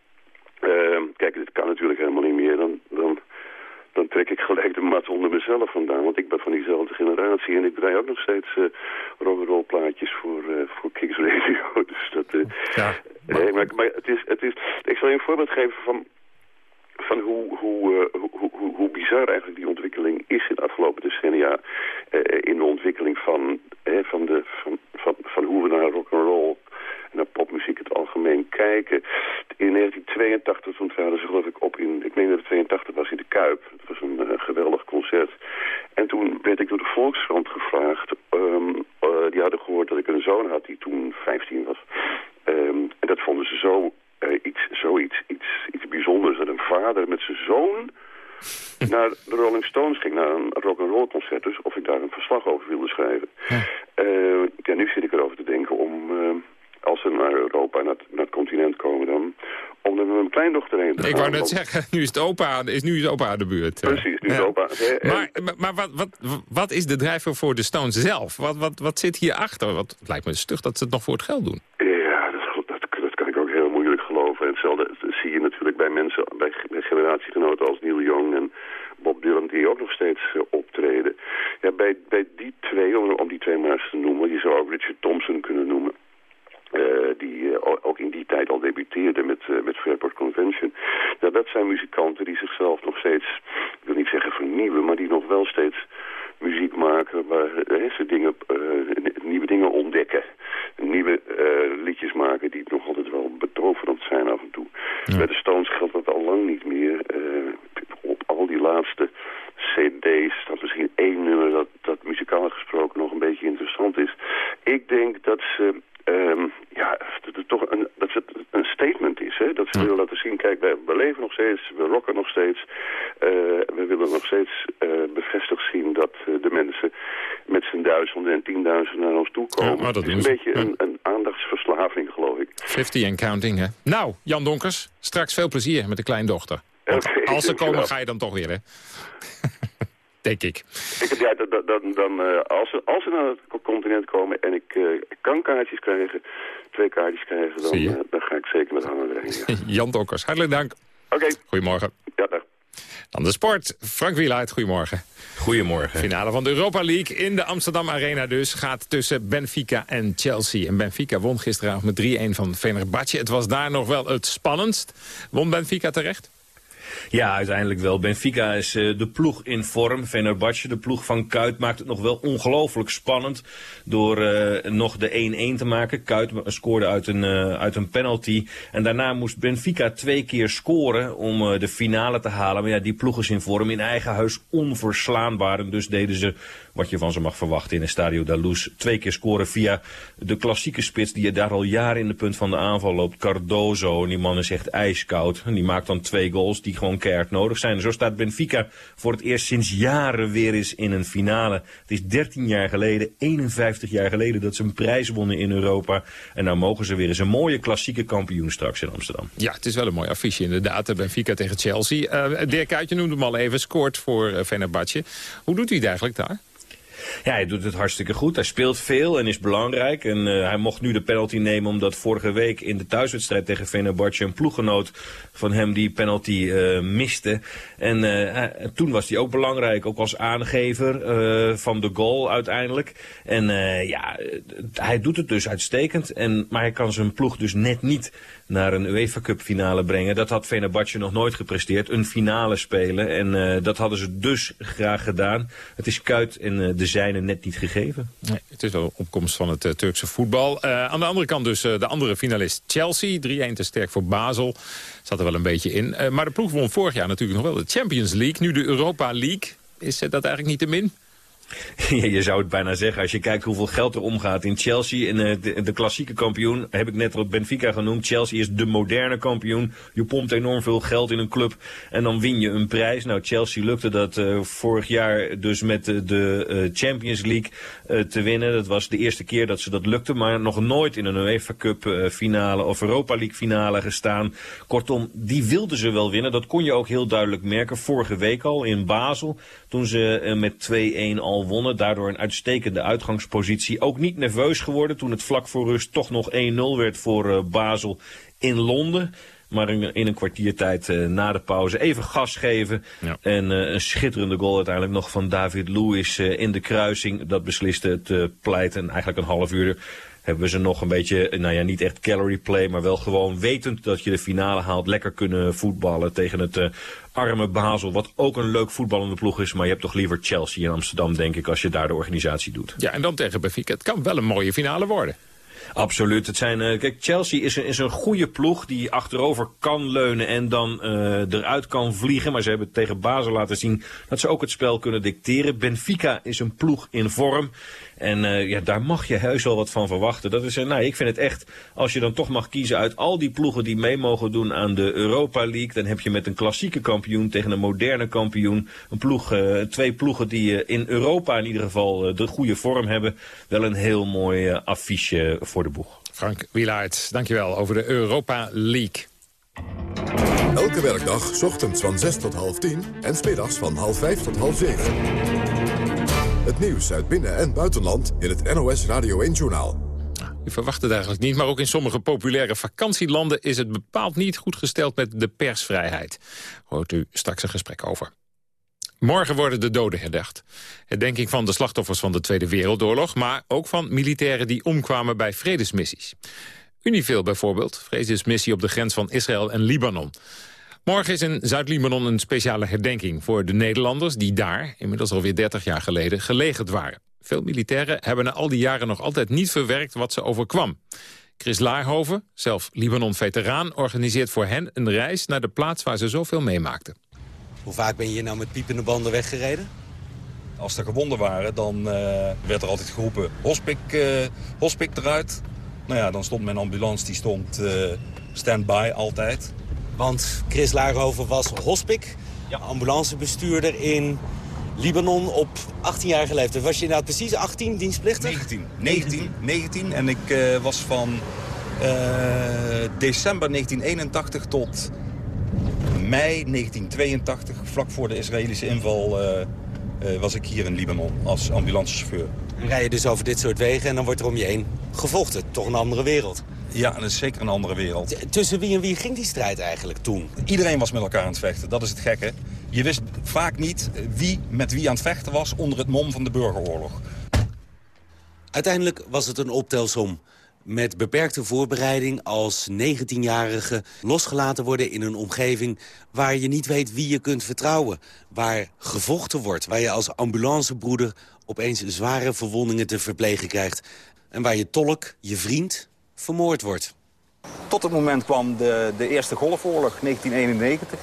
kijk, dit kan natuurlijk helemaal niet meer... dan, dan, dan trek ik gelijk de mat onder mezelf vandaan. Want ik ben van diezelfde generatie... en ik draai ook nog steeds rock'n'roll plaatjes voor, voor Kings Radio. Dus dat... ja, maar... maar, maar het is, het is, ik zal je een voorbeeld geven van van hoe, hoe, uh, hoe, hoe, hoe, bizar eigenlijk die ontwikkeling is in de afgelopen decennia. Uh, in de ontwikkeling van, uh, van, de, van, van, van hoe we naar rock'n'roll en naar popmuziek het algemeen kijken. In 1982, toen traden ze geloof ik op in, ik meen dat het 82 was in de Kuip. Het was een geweldig concert. En toen werd ik door de Volkskrant gevraagd. Um, die hadden gehoord dat ik een zoon had die toen 15 was. Um, en dat vonden ze zo uh, iets, zoiets iets, iets bijzonders. Dat een vader met zijn zoon naar de Rolling Stones ging, naar een rock'n'roll concert. Dus of ik daar een verslag over wilde schrijven. Ja. Uh, ja, nu zit ik erover te denken om, uh, als ze naar Europa, naar het, naar het continent komen dan, om er met mijn kleindochter heen te gaan. Ik wou net zeggen, nu is, het opa, is, nu is opa aan de beurt. Precies, nu is opa. Maar maar, maar wat, wat, wat is de drijver voor de Stones zelf? Wat, wat, wat zit hierachter? Wat, het lijkt me stug dat ze het nog voor het geld doen. Ja, dat, dat, dat kan ik ook heel moeilijk geloven. En hetzelfde zie je natuurlijk bij mensen, bij, bij generatiegenoten als Neil Young en Bob Dylan, die ook nog steeds uh, optreden. Ja, bij, bij die twee, om, om die twee maar eens te noemen, je zou ook Richard Thompson kunnen noemen. Uh, die uh, ook in die tijd al debuteerde met, uh, met Fairport Convention. Ja, dat zijn muzikanten die zichzelf nog steeds, ik wil niet zeggen vernieuwen, maar die nog wel steeds muziek maken waar ze dingen, nieuwe dingen ontdekken. Nieuwe liedjes maken die nog altijd wel betoverend zijn af en toe. Ja. Bij de Stones geldt dat al lang niet meer. op al die laatste cd's staat misschien één nummer dat, dat muzikaal gesproken nog een beetje interessant is. Ik denk dat ze Um, ja, dat het toch een, dat het een statement is. Hè? Dat ze willen laten zien, kijk, wij, we leven nog steeds, we rocken nog steeds. Uh, we willen nog steeds uh, bevestigd zien dat uh, de mensen met z'n duizenden en tienduizenden naar ons toe komen. Ja, dat het is een beetje een, een aandachtsverslaving, geloof ik. 50 en counting, hè? Nou, Jan Donkers, straks veel plezier met de kleindochter. Okay, Als ze komen, ga je dan toch weer, hè? denk ik. Ik heb, ja, dan, dan, dan, eh, als, ze, als ze naar het continent komen en ik uh, kan kaartjes krijgen, twee kaartjes krijgen, dan, uh, dan ga ik zeker met hangen erheen. Ja. Jan Dokkers, hartelijk dank. Oké. Goedemorgen. Ja, dag. Dan de sport. Frank Wieluid, goedemorgen. Goedemorgen. Finale van de Europa League in de Amsterdam Arena dus gaat tussen Benfica en Chelsea. En Benfica won gisteravond met 3-1 van Fenerbahce. Het was daar nog wel het spannendst. Won Benfica terecht? Ja, uiteindelijk wel. Benfica is uh, de ploeg in vorm. Fenerbahce, de ploeg van Kuit, maakt het nog wel ongelooflijk spannend... door uh, nog de 1-1 te maken. Kuit scoorde uit een, uh, uit een penalty. En daarna moest Benfica twee keer scoren om de finale te halen. Maar ja, die ploeg is in vorm. In eigen huis onverslaanbaar. En dus deden ze wat je van ze mag verwachten in een Stadio da Luz. Twee keer scoren via de klassieke spits die je daar al jaren in de punt van de aanval loopt. Cardozo, en die man is echt ijskoud. En die maakt dan twee goals die gewoon keihard nodig zijn. Zo staat Benfica voor het eerst sinds jaren weer eens in een finale. Het is 13 jaar geleden, 51 jaar geleden dat ze een prijs wonnen in Europa. En nou mogen ze weer eens een mooie klassieke kampioen straks in Amsterdam. Ja, het is wel een mooi affiche inderdaad. Benfica tegen Chelsea. Uh, Dirk Uitje noemde hem al even, scoort voor uh. Hoe doet hij het eigenlijk daar? Ja, hij doet het hartstikke goed. Hij speelt veel en is belangrijk. En uh, hij mocht nu de penalty nemen omdat vorige week in de thuiswedstrijd tegen Fenerbahce een ploeggenoot van hem die penalty uh, miste. En uh, toen was hij ook belangrijk, ook als aangever van de goal uiteindelijk. En ja, hij doet het dus uitstekend. En, maar hij kan zijn ploeg dus net niet naar een UEFA Cup finale brengen. Dat had Fenerbahce nog nooit gepresteerd. Een finale spelen. En uh, dat hadden ze dus graag gedaan. Het is Kuit en uh, de zijne net niet gegeven. Nee, het is wel opkomst van het uh, Turkse voetbal. aan de andere kant dus de andere finalist Chelsea. 3-1 te sterk voor Basel. Zat er wel een beetje in. maar de ploeg won vorig jaar natuurlijk nog wel de Champions League. Nu de Europa League. Is dat eigenlijk niet te min? je zou het bijna zeggen, als je kijkt hoeveel geld er omgaat in Chelsea. En uh, de, de, klassieke kampioen, heb ik net al Benfica genoemd. Chelsea is de moderne kampioen. Je pompt enorm veel geld in een club en dan win je een prijs. Nou, Chelsea lukte dat uh, vorig jaar dus met de, uh, Champions League te winnen. Dat was de eerste keer dat ze dat lukte, maar nog nooit in een UEFA Cup finale of Europa League finale gestaan. Kortom, die wilden ze wel winnen. Dat kon je ook heel duidelijk merken. Vorige week al in Basel, toen ze met 2-1 al wonnen. Daardoor een uitstekende uitgangspositie. Ook niet nerveus geworden toen het vlak voor rust toch nog 1-0 werd voor uh, Basel in Londen. Maar in, een kwartiertijd uh, na de pauze even gas geven. Ja. En uh, een schitterende goal uiteindelijk nog van David Lewis in de kruising. Dat besliste het pleit en eigenlijk een half uur hebben ze nog een beetje, nou ja, niet echt calorie play, maar wel gewoon wetend dat je de finale haalt, lekker kunnen voetballen tegen het uh, arme Basel, wat ook een leuk voetballende ploeg is, maar je hebt toch liever Chelsea in Amsterdam, denk ik, als je daar de organisatie doet. Ja, en dan tegen Benfica. Het kan wel een mooie finale worden. Absoluut. Het zijn, uh, kijk, Chelsea is een, is een goede ploeg die achterover kan leunen en dan uh, eruit kan vliegen. Maar ze hebben tegen Basel laten zien dat ze ook het spel kunnen dicteren. Benfica is een ploeg in vorm. En uh, ja, daar mag je heus wel wat van verwachten. Dat is, uh, nou, ik vind het echt, als je dan toch mag kiezen uit al die ploegen die mee mogen doen aan de Europa League, dan heb je met een klassieke kampioen tegen een moderne kampioen, een ploeg, twee ploegen die in Europa in ieder geval de goede vorm hebben, wel een heel mooi affiche voor boeg. Frank Wielaert, dankjewel over de Europa League. Elke werkdag, ochtends van 6 tot half 10 en smiddags van half 5 tot half 7. Het nieuws uit binnen- en buitenland in het NOS Radio 1-journaal. U verwacht het eigenlijk niet, maar ook in sommige populaire vakantielanden... is het bepaald niet goed gesteld met de persvrijheid. Hoort u straks een gesprek over. Morgen worden de doden herdacht. Herdenking van de slachtoffers van de Tweede Wereldoorlog... maar ook van militairen die omkwamen bij vredesmissies. Unifil bijvoorbeeld, vredesmissie op de grens van Israël en Libanon. Morgen is in Zuid-Libanon een speciale herdenking voor de Nederlanders... die daar, inmiddels alweer 30 jaar geleden, gelegerd waren. Veel militairen hebben na al die jaren nog altijd niet verwerkt wat ze overkwam. Chris Laarhoven, zelf Libanon-veteraan, organiseert voor hen een reis... naar de plaats waar ze zoveel meemaakten. Hoe vaak ben je nou met piepende banden weggereden? Als er gewonden waren, dan uh, werd er altijd geroepen... hospik, uh, hospik eruit. Nou ja, dan stond mijn ambulance, die stond uh, stand-by altijd... Want Chris Laarhoven was hospik, ja. ambulancebestuurder in Libanon op 18-jarige leeftijd. Was je nou precies 18, dienstplichtig? 19. 19, 19 en ik was van december 1981 tot mei 1982, vlak voor de Israëlische inval uh, eh, was ik hier in Libanon als ambulancechauffeur. Dan rij je dus over dit soort wegen en dan wordt er om je heen gevochten. Toch een andere wereld. Ja, dat is zeker een andere wereld. Tussen wie en wie ging die strijd eigenlijk toen? Iedereen was met elkaar aan het vechten, dat is het gekke. Je wist vaak niet wie met wie aan het vechten was onder het mom van de burgeroorlog. Uiteindelijk was het een optelsom. Met beperkte voorbereiding als 19-jarige losgelaten worden in een omgeving... waar je niet weet wie je kunt vertrouwen. Waar gevochten wordt, waar je als ambulancebroeder opeens zware verwondingen te verplegen krijgt. En waar je tolk, je vriend, vermoord wordt. Tot het moment kwam de, de Eerste Golfoorlog, 1991.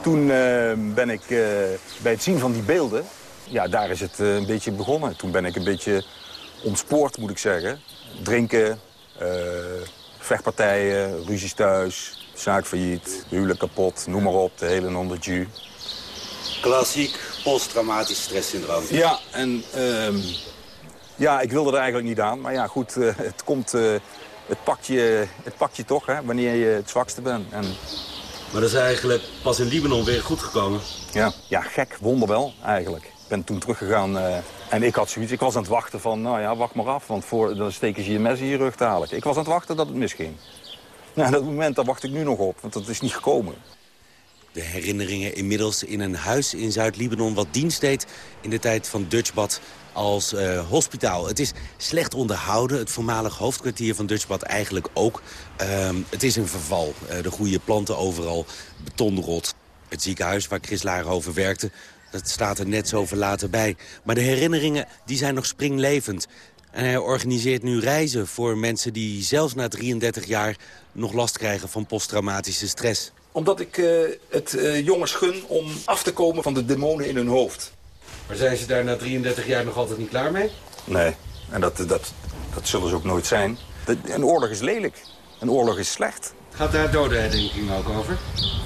Toen uh, ben ik uh, bij het zien van die beelden, ja, daar is het uh, een beetje begonnen. Toen ben ik een beetje ontspoord, moet ik zeggen. Drinken, vechtpartijen, ruzies thuis, zaak failliet, huwelijk kapot, noem maar op, de hele non de Klassiek posttraumatisch stresssyndroom. Ja, en ehm, ja, ik wilde er eigenlijk niet aan. Maar ja, goed, het komt, het pakt je, het pakt je toch, hè, wanneer je het zwakste bent. En maar dat is eigenlijk pas in Libanon weer goed gekomen. Ja, ja gek, wonderwel eigenlijk. Ben toen teruggegaan uh, en ik had zoiets. Ik was aan het wachten van, nou ja, wacht maar af. Want voor, dan steken ze je mes in je rug dadelijk. Ik was aan het wachten dat het misging. Nou, dat moment, daar wacht ik nu nog op, want dat is niet gekomen. De herinneringen inmiddels in een huis in Zuid-Libanon... wat dienst deed in de tijd van Dutchbad als uh, hospitaal. Het is slecht onderhouden, het voormalig hoofdkwartier van Dutchbad eigenlijk ook. Uh, het is een verval, uh, de goede planten overal, betonrot. Het ziekenhuis waar Chris Lagerhoven werkte, dat staat er net zo verlaten bij. Maar de herinneringen die zijn nog springlevend. En hij organiseert nu reizen voor mensen die zelfs na 33 jaar... nog last krijgen van posttraumatische stress. Omdat ik uh, het uh, jongens gun om af te komen van de demonen in hun hoofd. Maar zijn ze daar na 33 jaar nog altijd niet klaar mee? Nee, en dat, dat, dat zullen ze ook nooit zijn. Een oorlog is lelijk. Een oorlog is slecht. Gaat daar dodenherdenking ook over?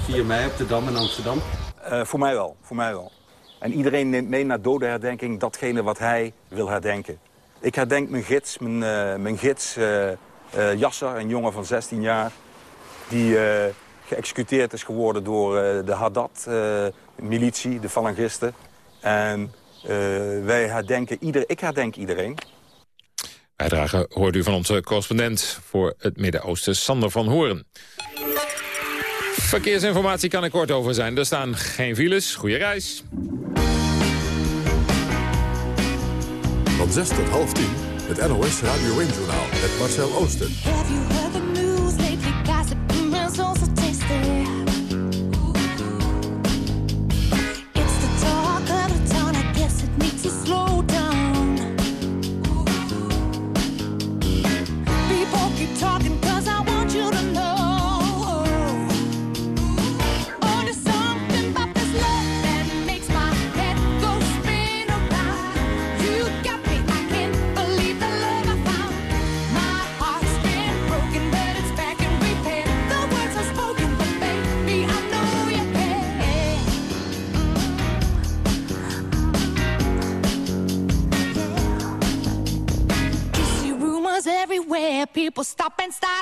4 mei op de Dam in Amsterdam? Uh, voor mij wel, voor mij wel. En iedereen neemt mee naar dodenherdenking datgene wat hij wil herdenken. Ik herdenk mijn gids, mijn, uh, mijn gids uh, Jasser, een jongen van 16 jaar... die geëxecuteerd is geworden door de Haddad-militie, de falangisten. En wij herdenken ieder, ik herdenk iedereen. Bijdrage hoort u van onze correspondent voor het Midden-Oosten, Sander van Horen. Verkeersinformatie kan ik kort over zijn. Er staan geen files. Goeie reis. Van 6 tot half 10, het NOS Radio 1-journaal met Marcel Oosten. Everywhere, stop and start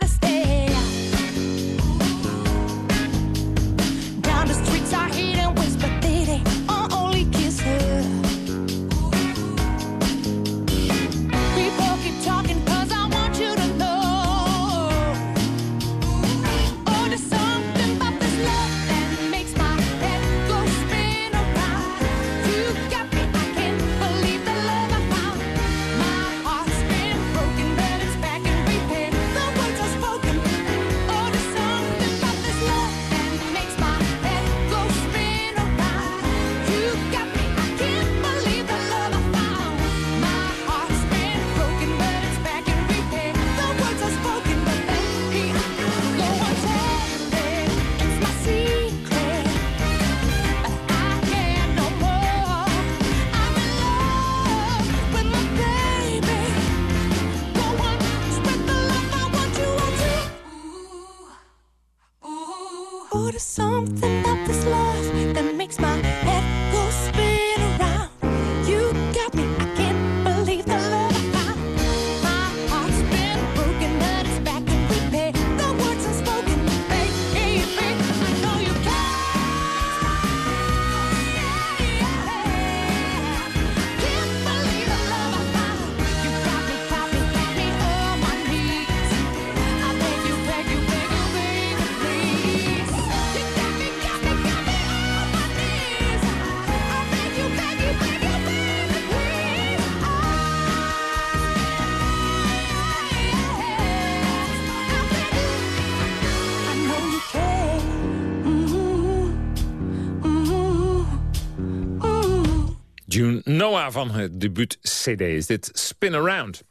Noah van het debuut-cd is dit Spin Around.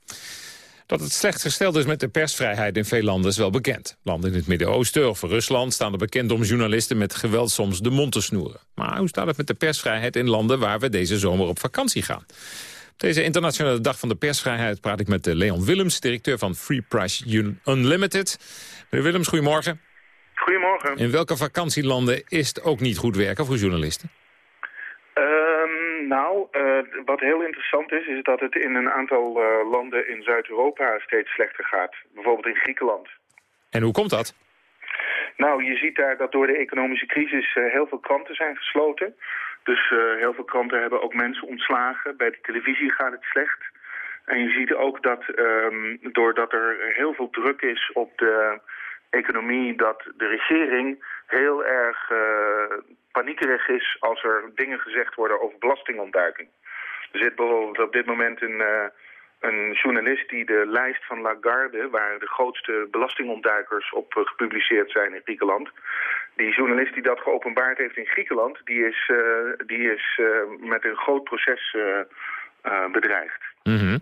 Dat het slecht gesteld is met de persvrijheid in veel landen is wel bekend. Landen in het Midden-Oosten of Rusland staan er bekend om journalisten met geweld soms de mond te snoeren. Maar hoe staat het met de persvrijheid in landen waar we deze zomer op vakantie gaan? Op deze internationale dag van de persvrijheid praat ik met eh, Leon Willems, directeur van Free Price Un- Unlimited. Meneer Willems, goedemorgen. Goedemorgen. In welke vakantielanden is het ook niet goed werken voor journalisten? Nou, eh, wat heel interessant is, is dat het in een aantal eh, landen in Zuid-Europa steeds slechter gaat. Bijvoorbeeld in Griekenland. En hoe komt dat? Nou, je ziet daar dat door de economische crisis eh, heel veel kranten zijn gesloten. Dus heel veel kranten hebben ook mensen ontslagen. Bij de televisie gaat het slecht. En je ziet ook dat ehm, doordat er heel veel druk is op de economie... dat de regering heel erg paniekerig is als er dingen gezegd worden over belastingontduiking. Er zit bijvoorbeeld op dit moment een, eh, een journalist die de lijst van Lagarde... waar de grootste belastingontduikers op eh, gepubliceerd zijn in Griekenland... die journalist die dat geopenbaard heeft in Griekenland... die is, eh, die is met een groot proces bedreigd. Mhm.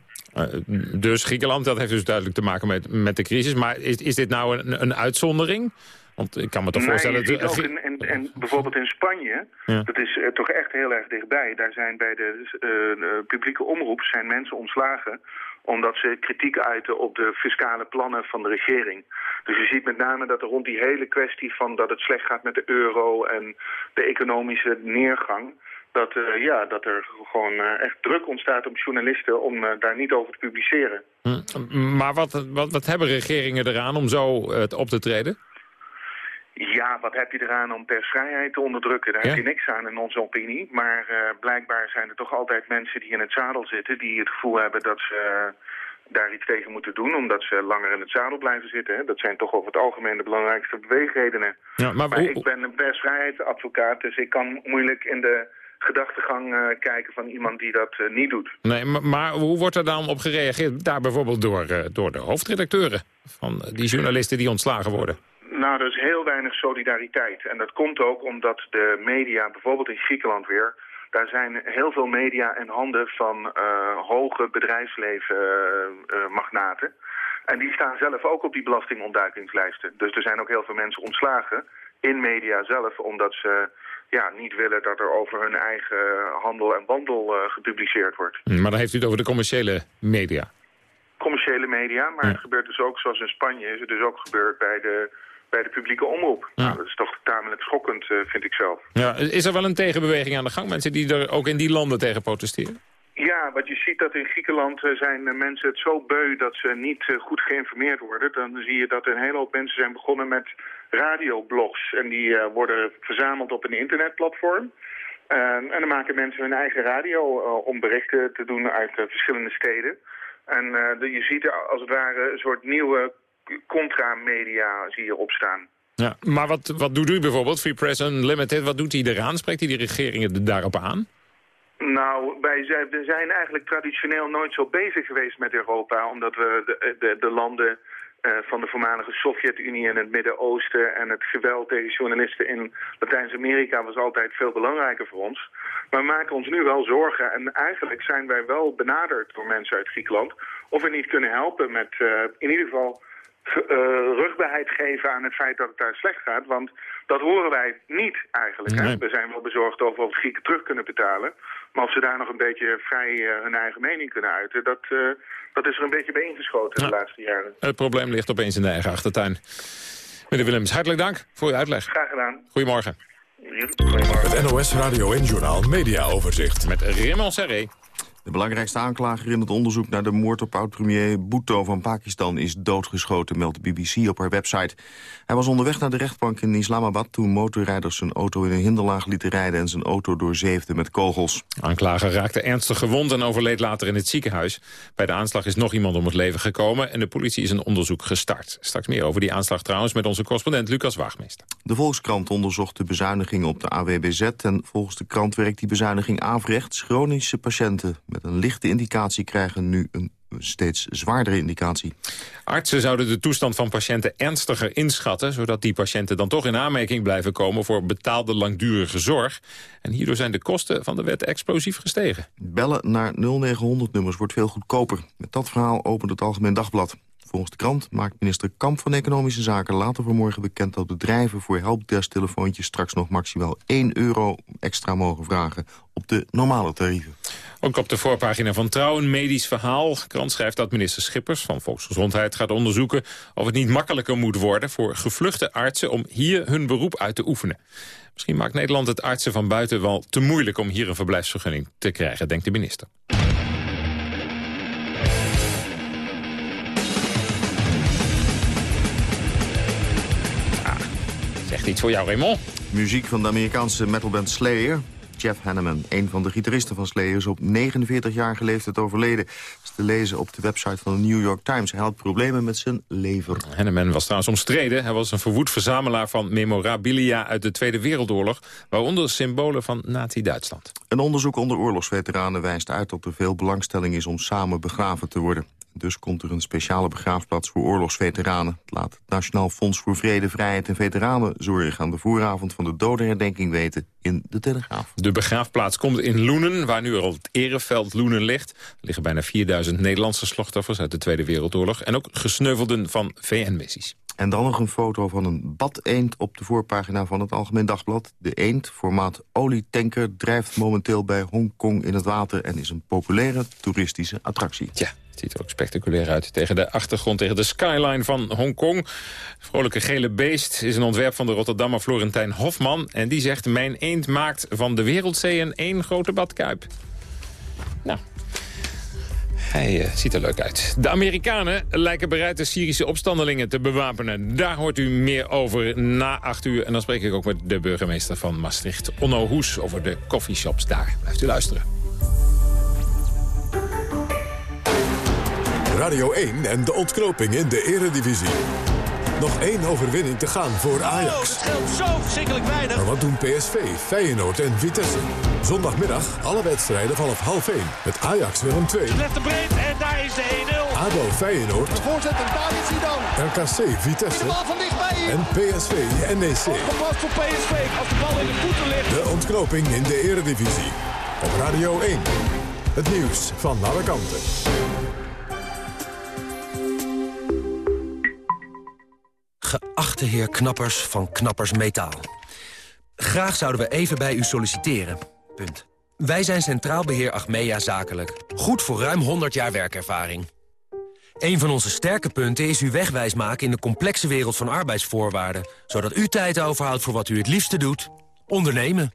Dus Griekenland, dat heeft dus duidelijk te maken met, met de crisis. Maar is, is dit nou een, een uitzondering? Want ik kan me toch Nee, voorstellen... je dat- ook in, en, en bijvoorbeeld in Spanje, Ja. dat is eh, toch echt heel erg dichtbij. Daar zijn bij de eh, eh, publieke omroep zijn mensen ontslagen omdat ze kritiek uiten op de fiscale plannen van de regering. Dus je ziet met name dat er rond die hele kwestie van dat het slecht gaat met de euro en de economische neergang, dat, eh, ja, dat er gewoon echt druk ontstaat op journalisten om daar niet over te publiceren. Hm, Maar wat, wat, wat hebben regeringen eraan om zo op te treden? Ja, wat heb je eraan om persvrijheid te onderdrukken? Daar Ja. heb je niks aan in onze opinie. Maar eh, blijkbaar zijn er toch altijd mensen die in het zadel zitten... die het gevoel hebben dat ze eh, daar iets tegen moeten doen... omdat ze langer in het zadel blijven zitten. Hè. Dat zijn toch over het algemeen de belangrijkste beweegredenen. Ja, maar ik ben een persvrijheidsadvocaat... dus ik kan moeilijk in de gedachtegang eh, kijken van iemand die dat niet doet. Nee, maar, maar hoe wordt er dan op gereageerd? Daar bijvoorbeeld door, door de hoofdredacteuren van die journalisten die ontslagen worden. Nou, er is heel weinig solidariteit. En dat komt ook omdat de media, bijvoorbeeld in Griekenland weer... daar zijn heel veel media in handen van eh, hoge bedrijfsleven-magnaten. en die staan zelf ook op die belastingontduikingslijsten. Dus er zijn ook heel veel mensen ontslagen in media zelf... omdat ze ja, niet willen dat er over hun eigen handel en wandel eh, gepubliceerd wordt. Hm, Maar dan heeft u het over de commerciële media. Commerciële media, maar het gebeurt dus ook, zoals in Spanje... is het dus ook gebeurd bij de, bij de publieke omroep. Nou, dat is toch tamelijk schokkend, eh, vind ik zelf. Ja, is er wel een tegenbeweging aan de gang? Mensen die er ook in die landen tegen protesteren? Ja, wat je ziet dat in Griekenland eh, zijn eh, mensen het zo beu dat ze niet goed geïnformeerd worden. Dan zie je dat een hele hoop mensen zijn begonnen met radioblogs. En die worden verzameld op een internetplatform. Eh, en dan maken mensen hun eigen radio om berichten te doen uit verschillende steden. En je ziet er als het ware een soort nieuwe contra-media zie je opstaan. Ja. Maar wat, wat doet u bijvoorbeeld, Free Press Unlimited? Wat doet hij eraan? Spreekt hij die regeringen er daarop aan? Nou, wij zijn, we zijn eigenlijk traditioneel nooit zo bezig geweest met Europa... omdat we de, de, de landen eh, van de voormalige Sovjet-Unie en het Midden-Oosten... en het geweld tegen journalisten in Latijns-Amerika was altijd veel belangrijker voor ons. Maar we maken ons nu wel zorgen en eigenlijk zijn wij wel benaderd door mensen uit Griekenland... of we niet kunnen helpen met eh, in ieder geval rugbaarheid geven aan het feit dat het daar slecht gaat. Want dat horen wij niet eigenlijk. Nee. We zijn wel bezorgd over of Grieken terug kunnen betalen. Maar of ze daar nog een beetje vrij eh, hun eigen mening kunnen uiten... dat, eh, dat is er een beetje bij ingeschoten de laatste jaren. Het probleem ligt opeens in de eigen achtertuin. Meneer Willems, hartelijk dank voor uw uitleg. Graag gedaan. Goedemorgen. Het NOS Radio en Journaal Media Overzicht. Met Raymond Serré. De belangrijkste aanklager in het onderzoek naar de moord op oud-premier Bhutto van Pakistan is doodgeschoten, meldt de BBC op haar website. Hij was onderweg naar de rechtbank in Islamabad toen motorrijders zijn auto in een hinderlaag lieten rijden en zijn auto doorzeefden met kogels. Aanklager raakte ernstig gewond en overleed later in het ziekenhuis. Bij de aanslag is nog iemand om het leven gekomen en de politie is een onderzoek gestart. Straks meer over die aanslag trouwens met onze correspondent Lucas Waagmeester. De Volkskrant onderzocht de bezuinigingen op de AWBZ en volgens de krant werkt die bezuiniging averechts. Chronische patiënten met een lichte indicatie krijgen nu een steeds zwaardere indicatie. Artsen zouden de toestand van patiënten ernstiger inschatten... zodat die patiënten dan toch in aanmerking blijven komen... voor betaalde langdurige zorg. En hierdoor zijn de kosten van de wet explosief gestegen. Bellen naar 0900-nummers wordt veel goedkoper. Met dat verhaal opent het Algemeen Dagblad. Volgens de krant maakt minister Kamp van Economische Zaken later vanmorgen bekend dat bedrijven voor helpdesk-telefoontjes straks nog maximaal 1 euro extra mogen vragen op de normale tarieven. Ook op de voorpagina van Trouw een medisch verhaal. De krant schrijft dat minister Schippers van Volksgezondheid gaat onderzoeken... of het niet makkelijker moet worden voor gevluchte artsen... om hier hun beroep uit te oefenen. Misschien maakt Nederland het artsen van buiten wel te moeilijk... om hier een verblijfsvergunning te krijgen, denkt de minister. Iets voor jou, Raymond. Muziek van de Amerikaanse metalband Slayer. Jeff Hanneman, een van de gitaristen van Slayer, is op 49-jarige leeftijd overleden. Dat is te lezen op de website van de New York Times. Hij had problemen met zijn lever. Henneman was trouwens omstreden. Hij was een verwoed verzamelaar van memorabilia uit de Tweede Wereldoorlog... waaronder symbolen van Nazi-Duitsland. Een onderzoek onder oorlogsveteranen wijst uit dat er veel belangstelling is om samen begraven te worden. Dus komt er een speciale begraafplaats voor oorlogsveteranen. Het laat het Nationaal Fonds voor Vrede, Vrijheid en Veteranen zorg aan de vooravond van de dodenherdenking weten in de Telegraaf. De begraafplaats komt in Loenen, waar nu al het ereveld Loenen ligt. Er liggen bijna 4000 Nederlandse slachtoffers uit de Tweede Wereldoorlog... en ook gesneuvelden van VN-missies. En dan nog een foto van een badeend op de voorpagina van het Algemeen Dagblad. De eend, formaat olietanker, drijft momenteel bij Hongkong in het water... en is een populaire toeristische attractie. Ja, het ziet er ook spectaculair uit. Tegen de achtergrond, tegen de skyline van Hongkong. Vrolijke gele beest is een ontwerp van de Rotterdammer Florentijn Hofman. En die zegt, mijn eend maakt van de wereldzeeën één grote badkuip. Nou, hij eh, ziet er leuk uit. De Amerikanen lijken bereid de Syrische opstandelingen te bewapenen. Daar hoort u meer over na acht uur. En dan spreek ik ook met de burgemeester van Maastricht, Onno Hoes, over de coffeeshops daar. Blijft u luisteren. Radio 1 en de ontknoping in de eredivisie. Nog één overwinning te gaan voor Ajax. Oh, dat scheelt zo verschrikkelijk weinig. Maar wat doen PSV, Feyenoord en Vitesse? Zondagmiddag alle wedstrijden vanaf half 1 met Ajax Willem 2. Legt de breed en daar is de 1-0. ADO Feyenoord. De voorzet en daar is hij dan. RKC Vitesse. De bal van dichtbij. En PSV NEC. Gepast voor PSV als de bal in de voeten ligt. De ontknoping in de eredivisie. Op Radio 1. Het nieuws van alle kanten. Geachte heer Knappers van Knappers Metaal. Graag zouden we even bij u solliciteren. Punt. Wij zijn Centraal Beheer Achmea Zakelijk. Goed voor ruim 100 jaar werkervaring. Een van onze sterke punten is uw wegwijs maken in de complexe wereld van arbeidsvoorwaarden. Zodat u tijd overhoudt voor wat u het liefste doet. Ondernemen.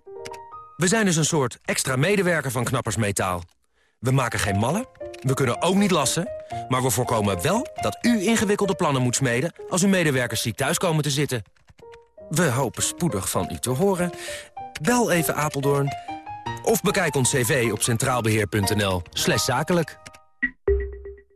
We zijn dus een soort extra medewerker van Knappers Metaal. We maken geen mallen, we kunnen ook niet lassen... maar we voorkomen wel dat u ingewikkelde plannen moet smeden... als uw medewerkers ziek thuis komen te zitten. We hopen spoedig van u te horen. Bel even Apeldoorn of bekijk ons cv op centraalbeheer.nl zakelijk.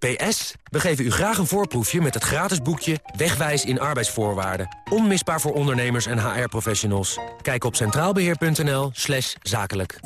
PS, we geven u graag een voorproefje met het gratis boekje Wegwijs in arbeidsvoorwaarden. Onmisbaar voor ondernemers en HR-professionals. Kijk op centraalbeheer.nl zakelijk.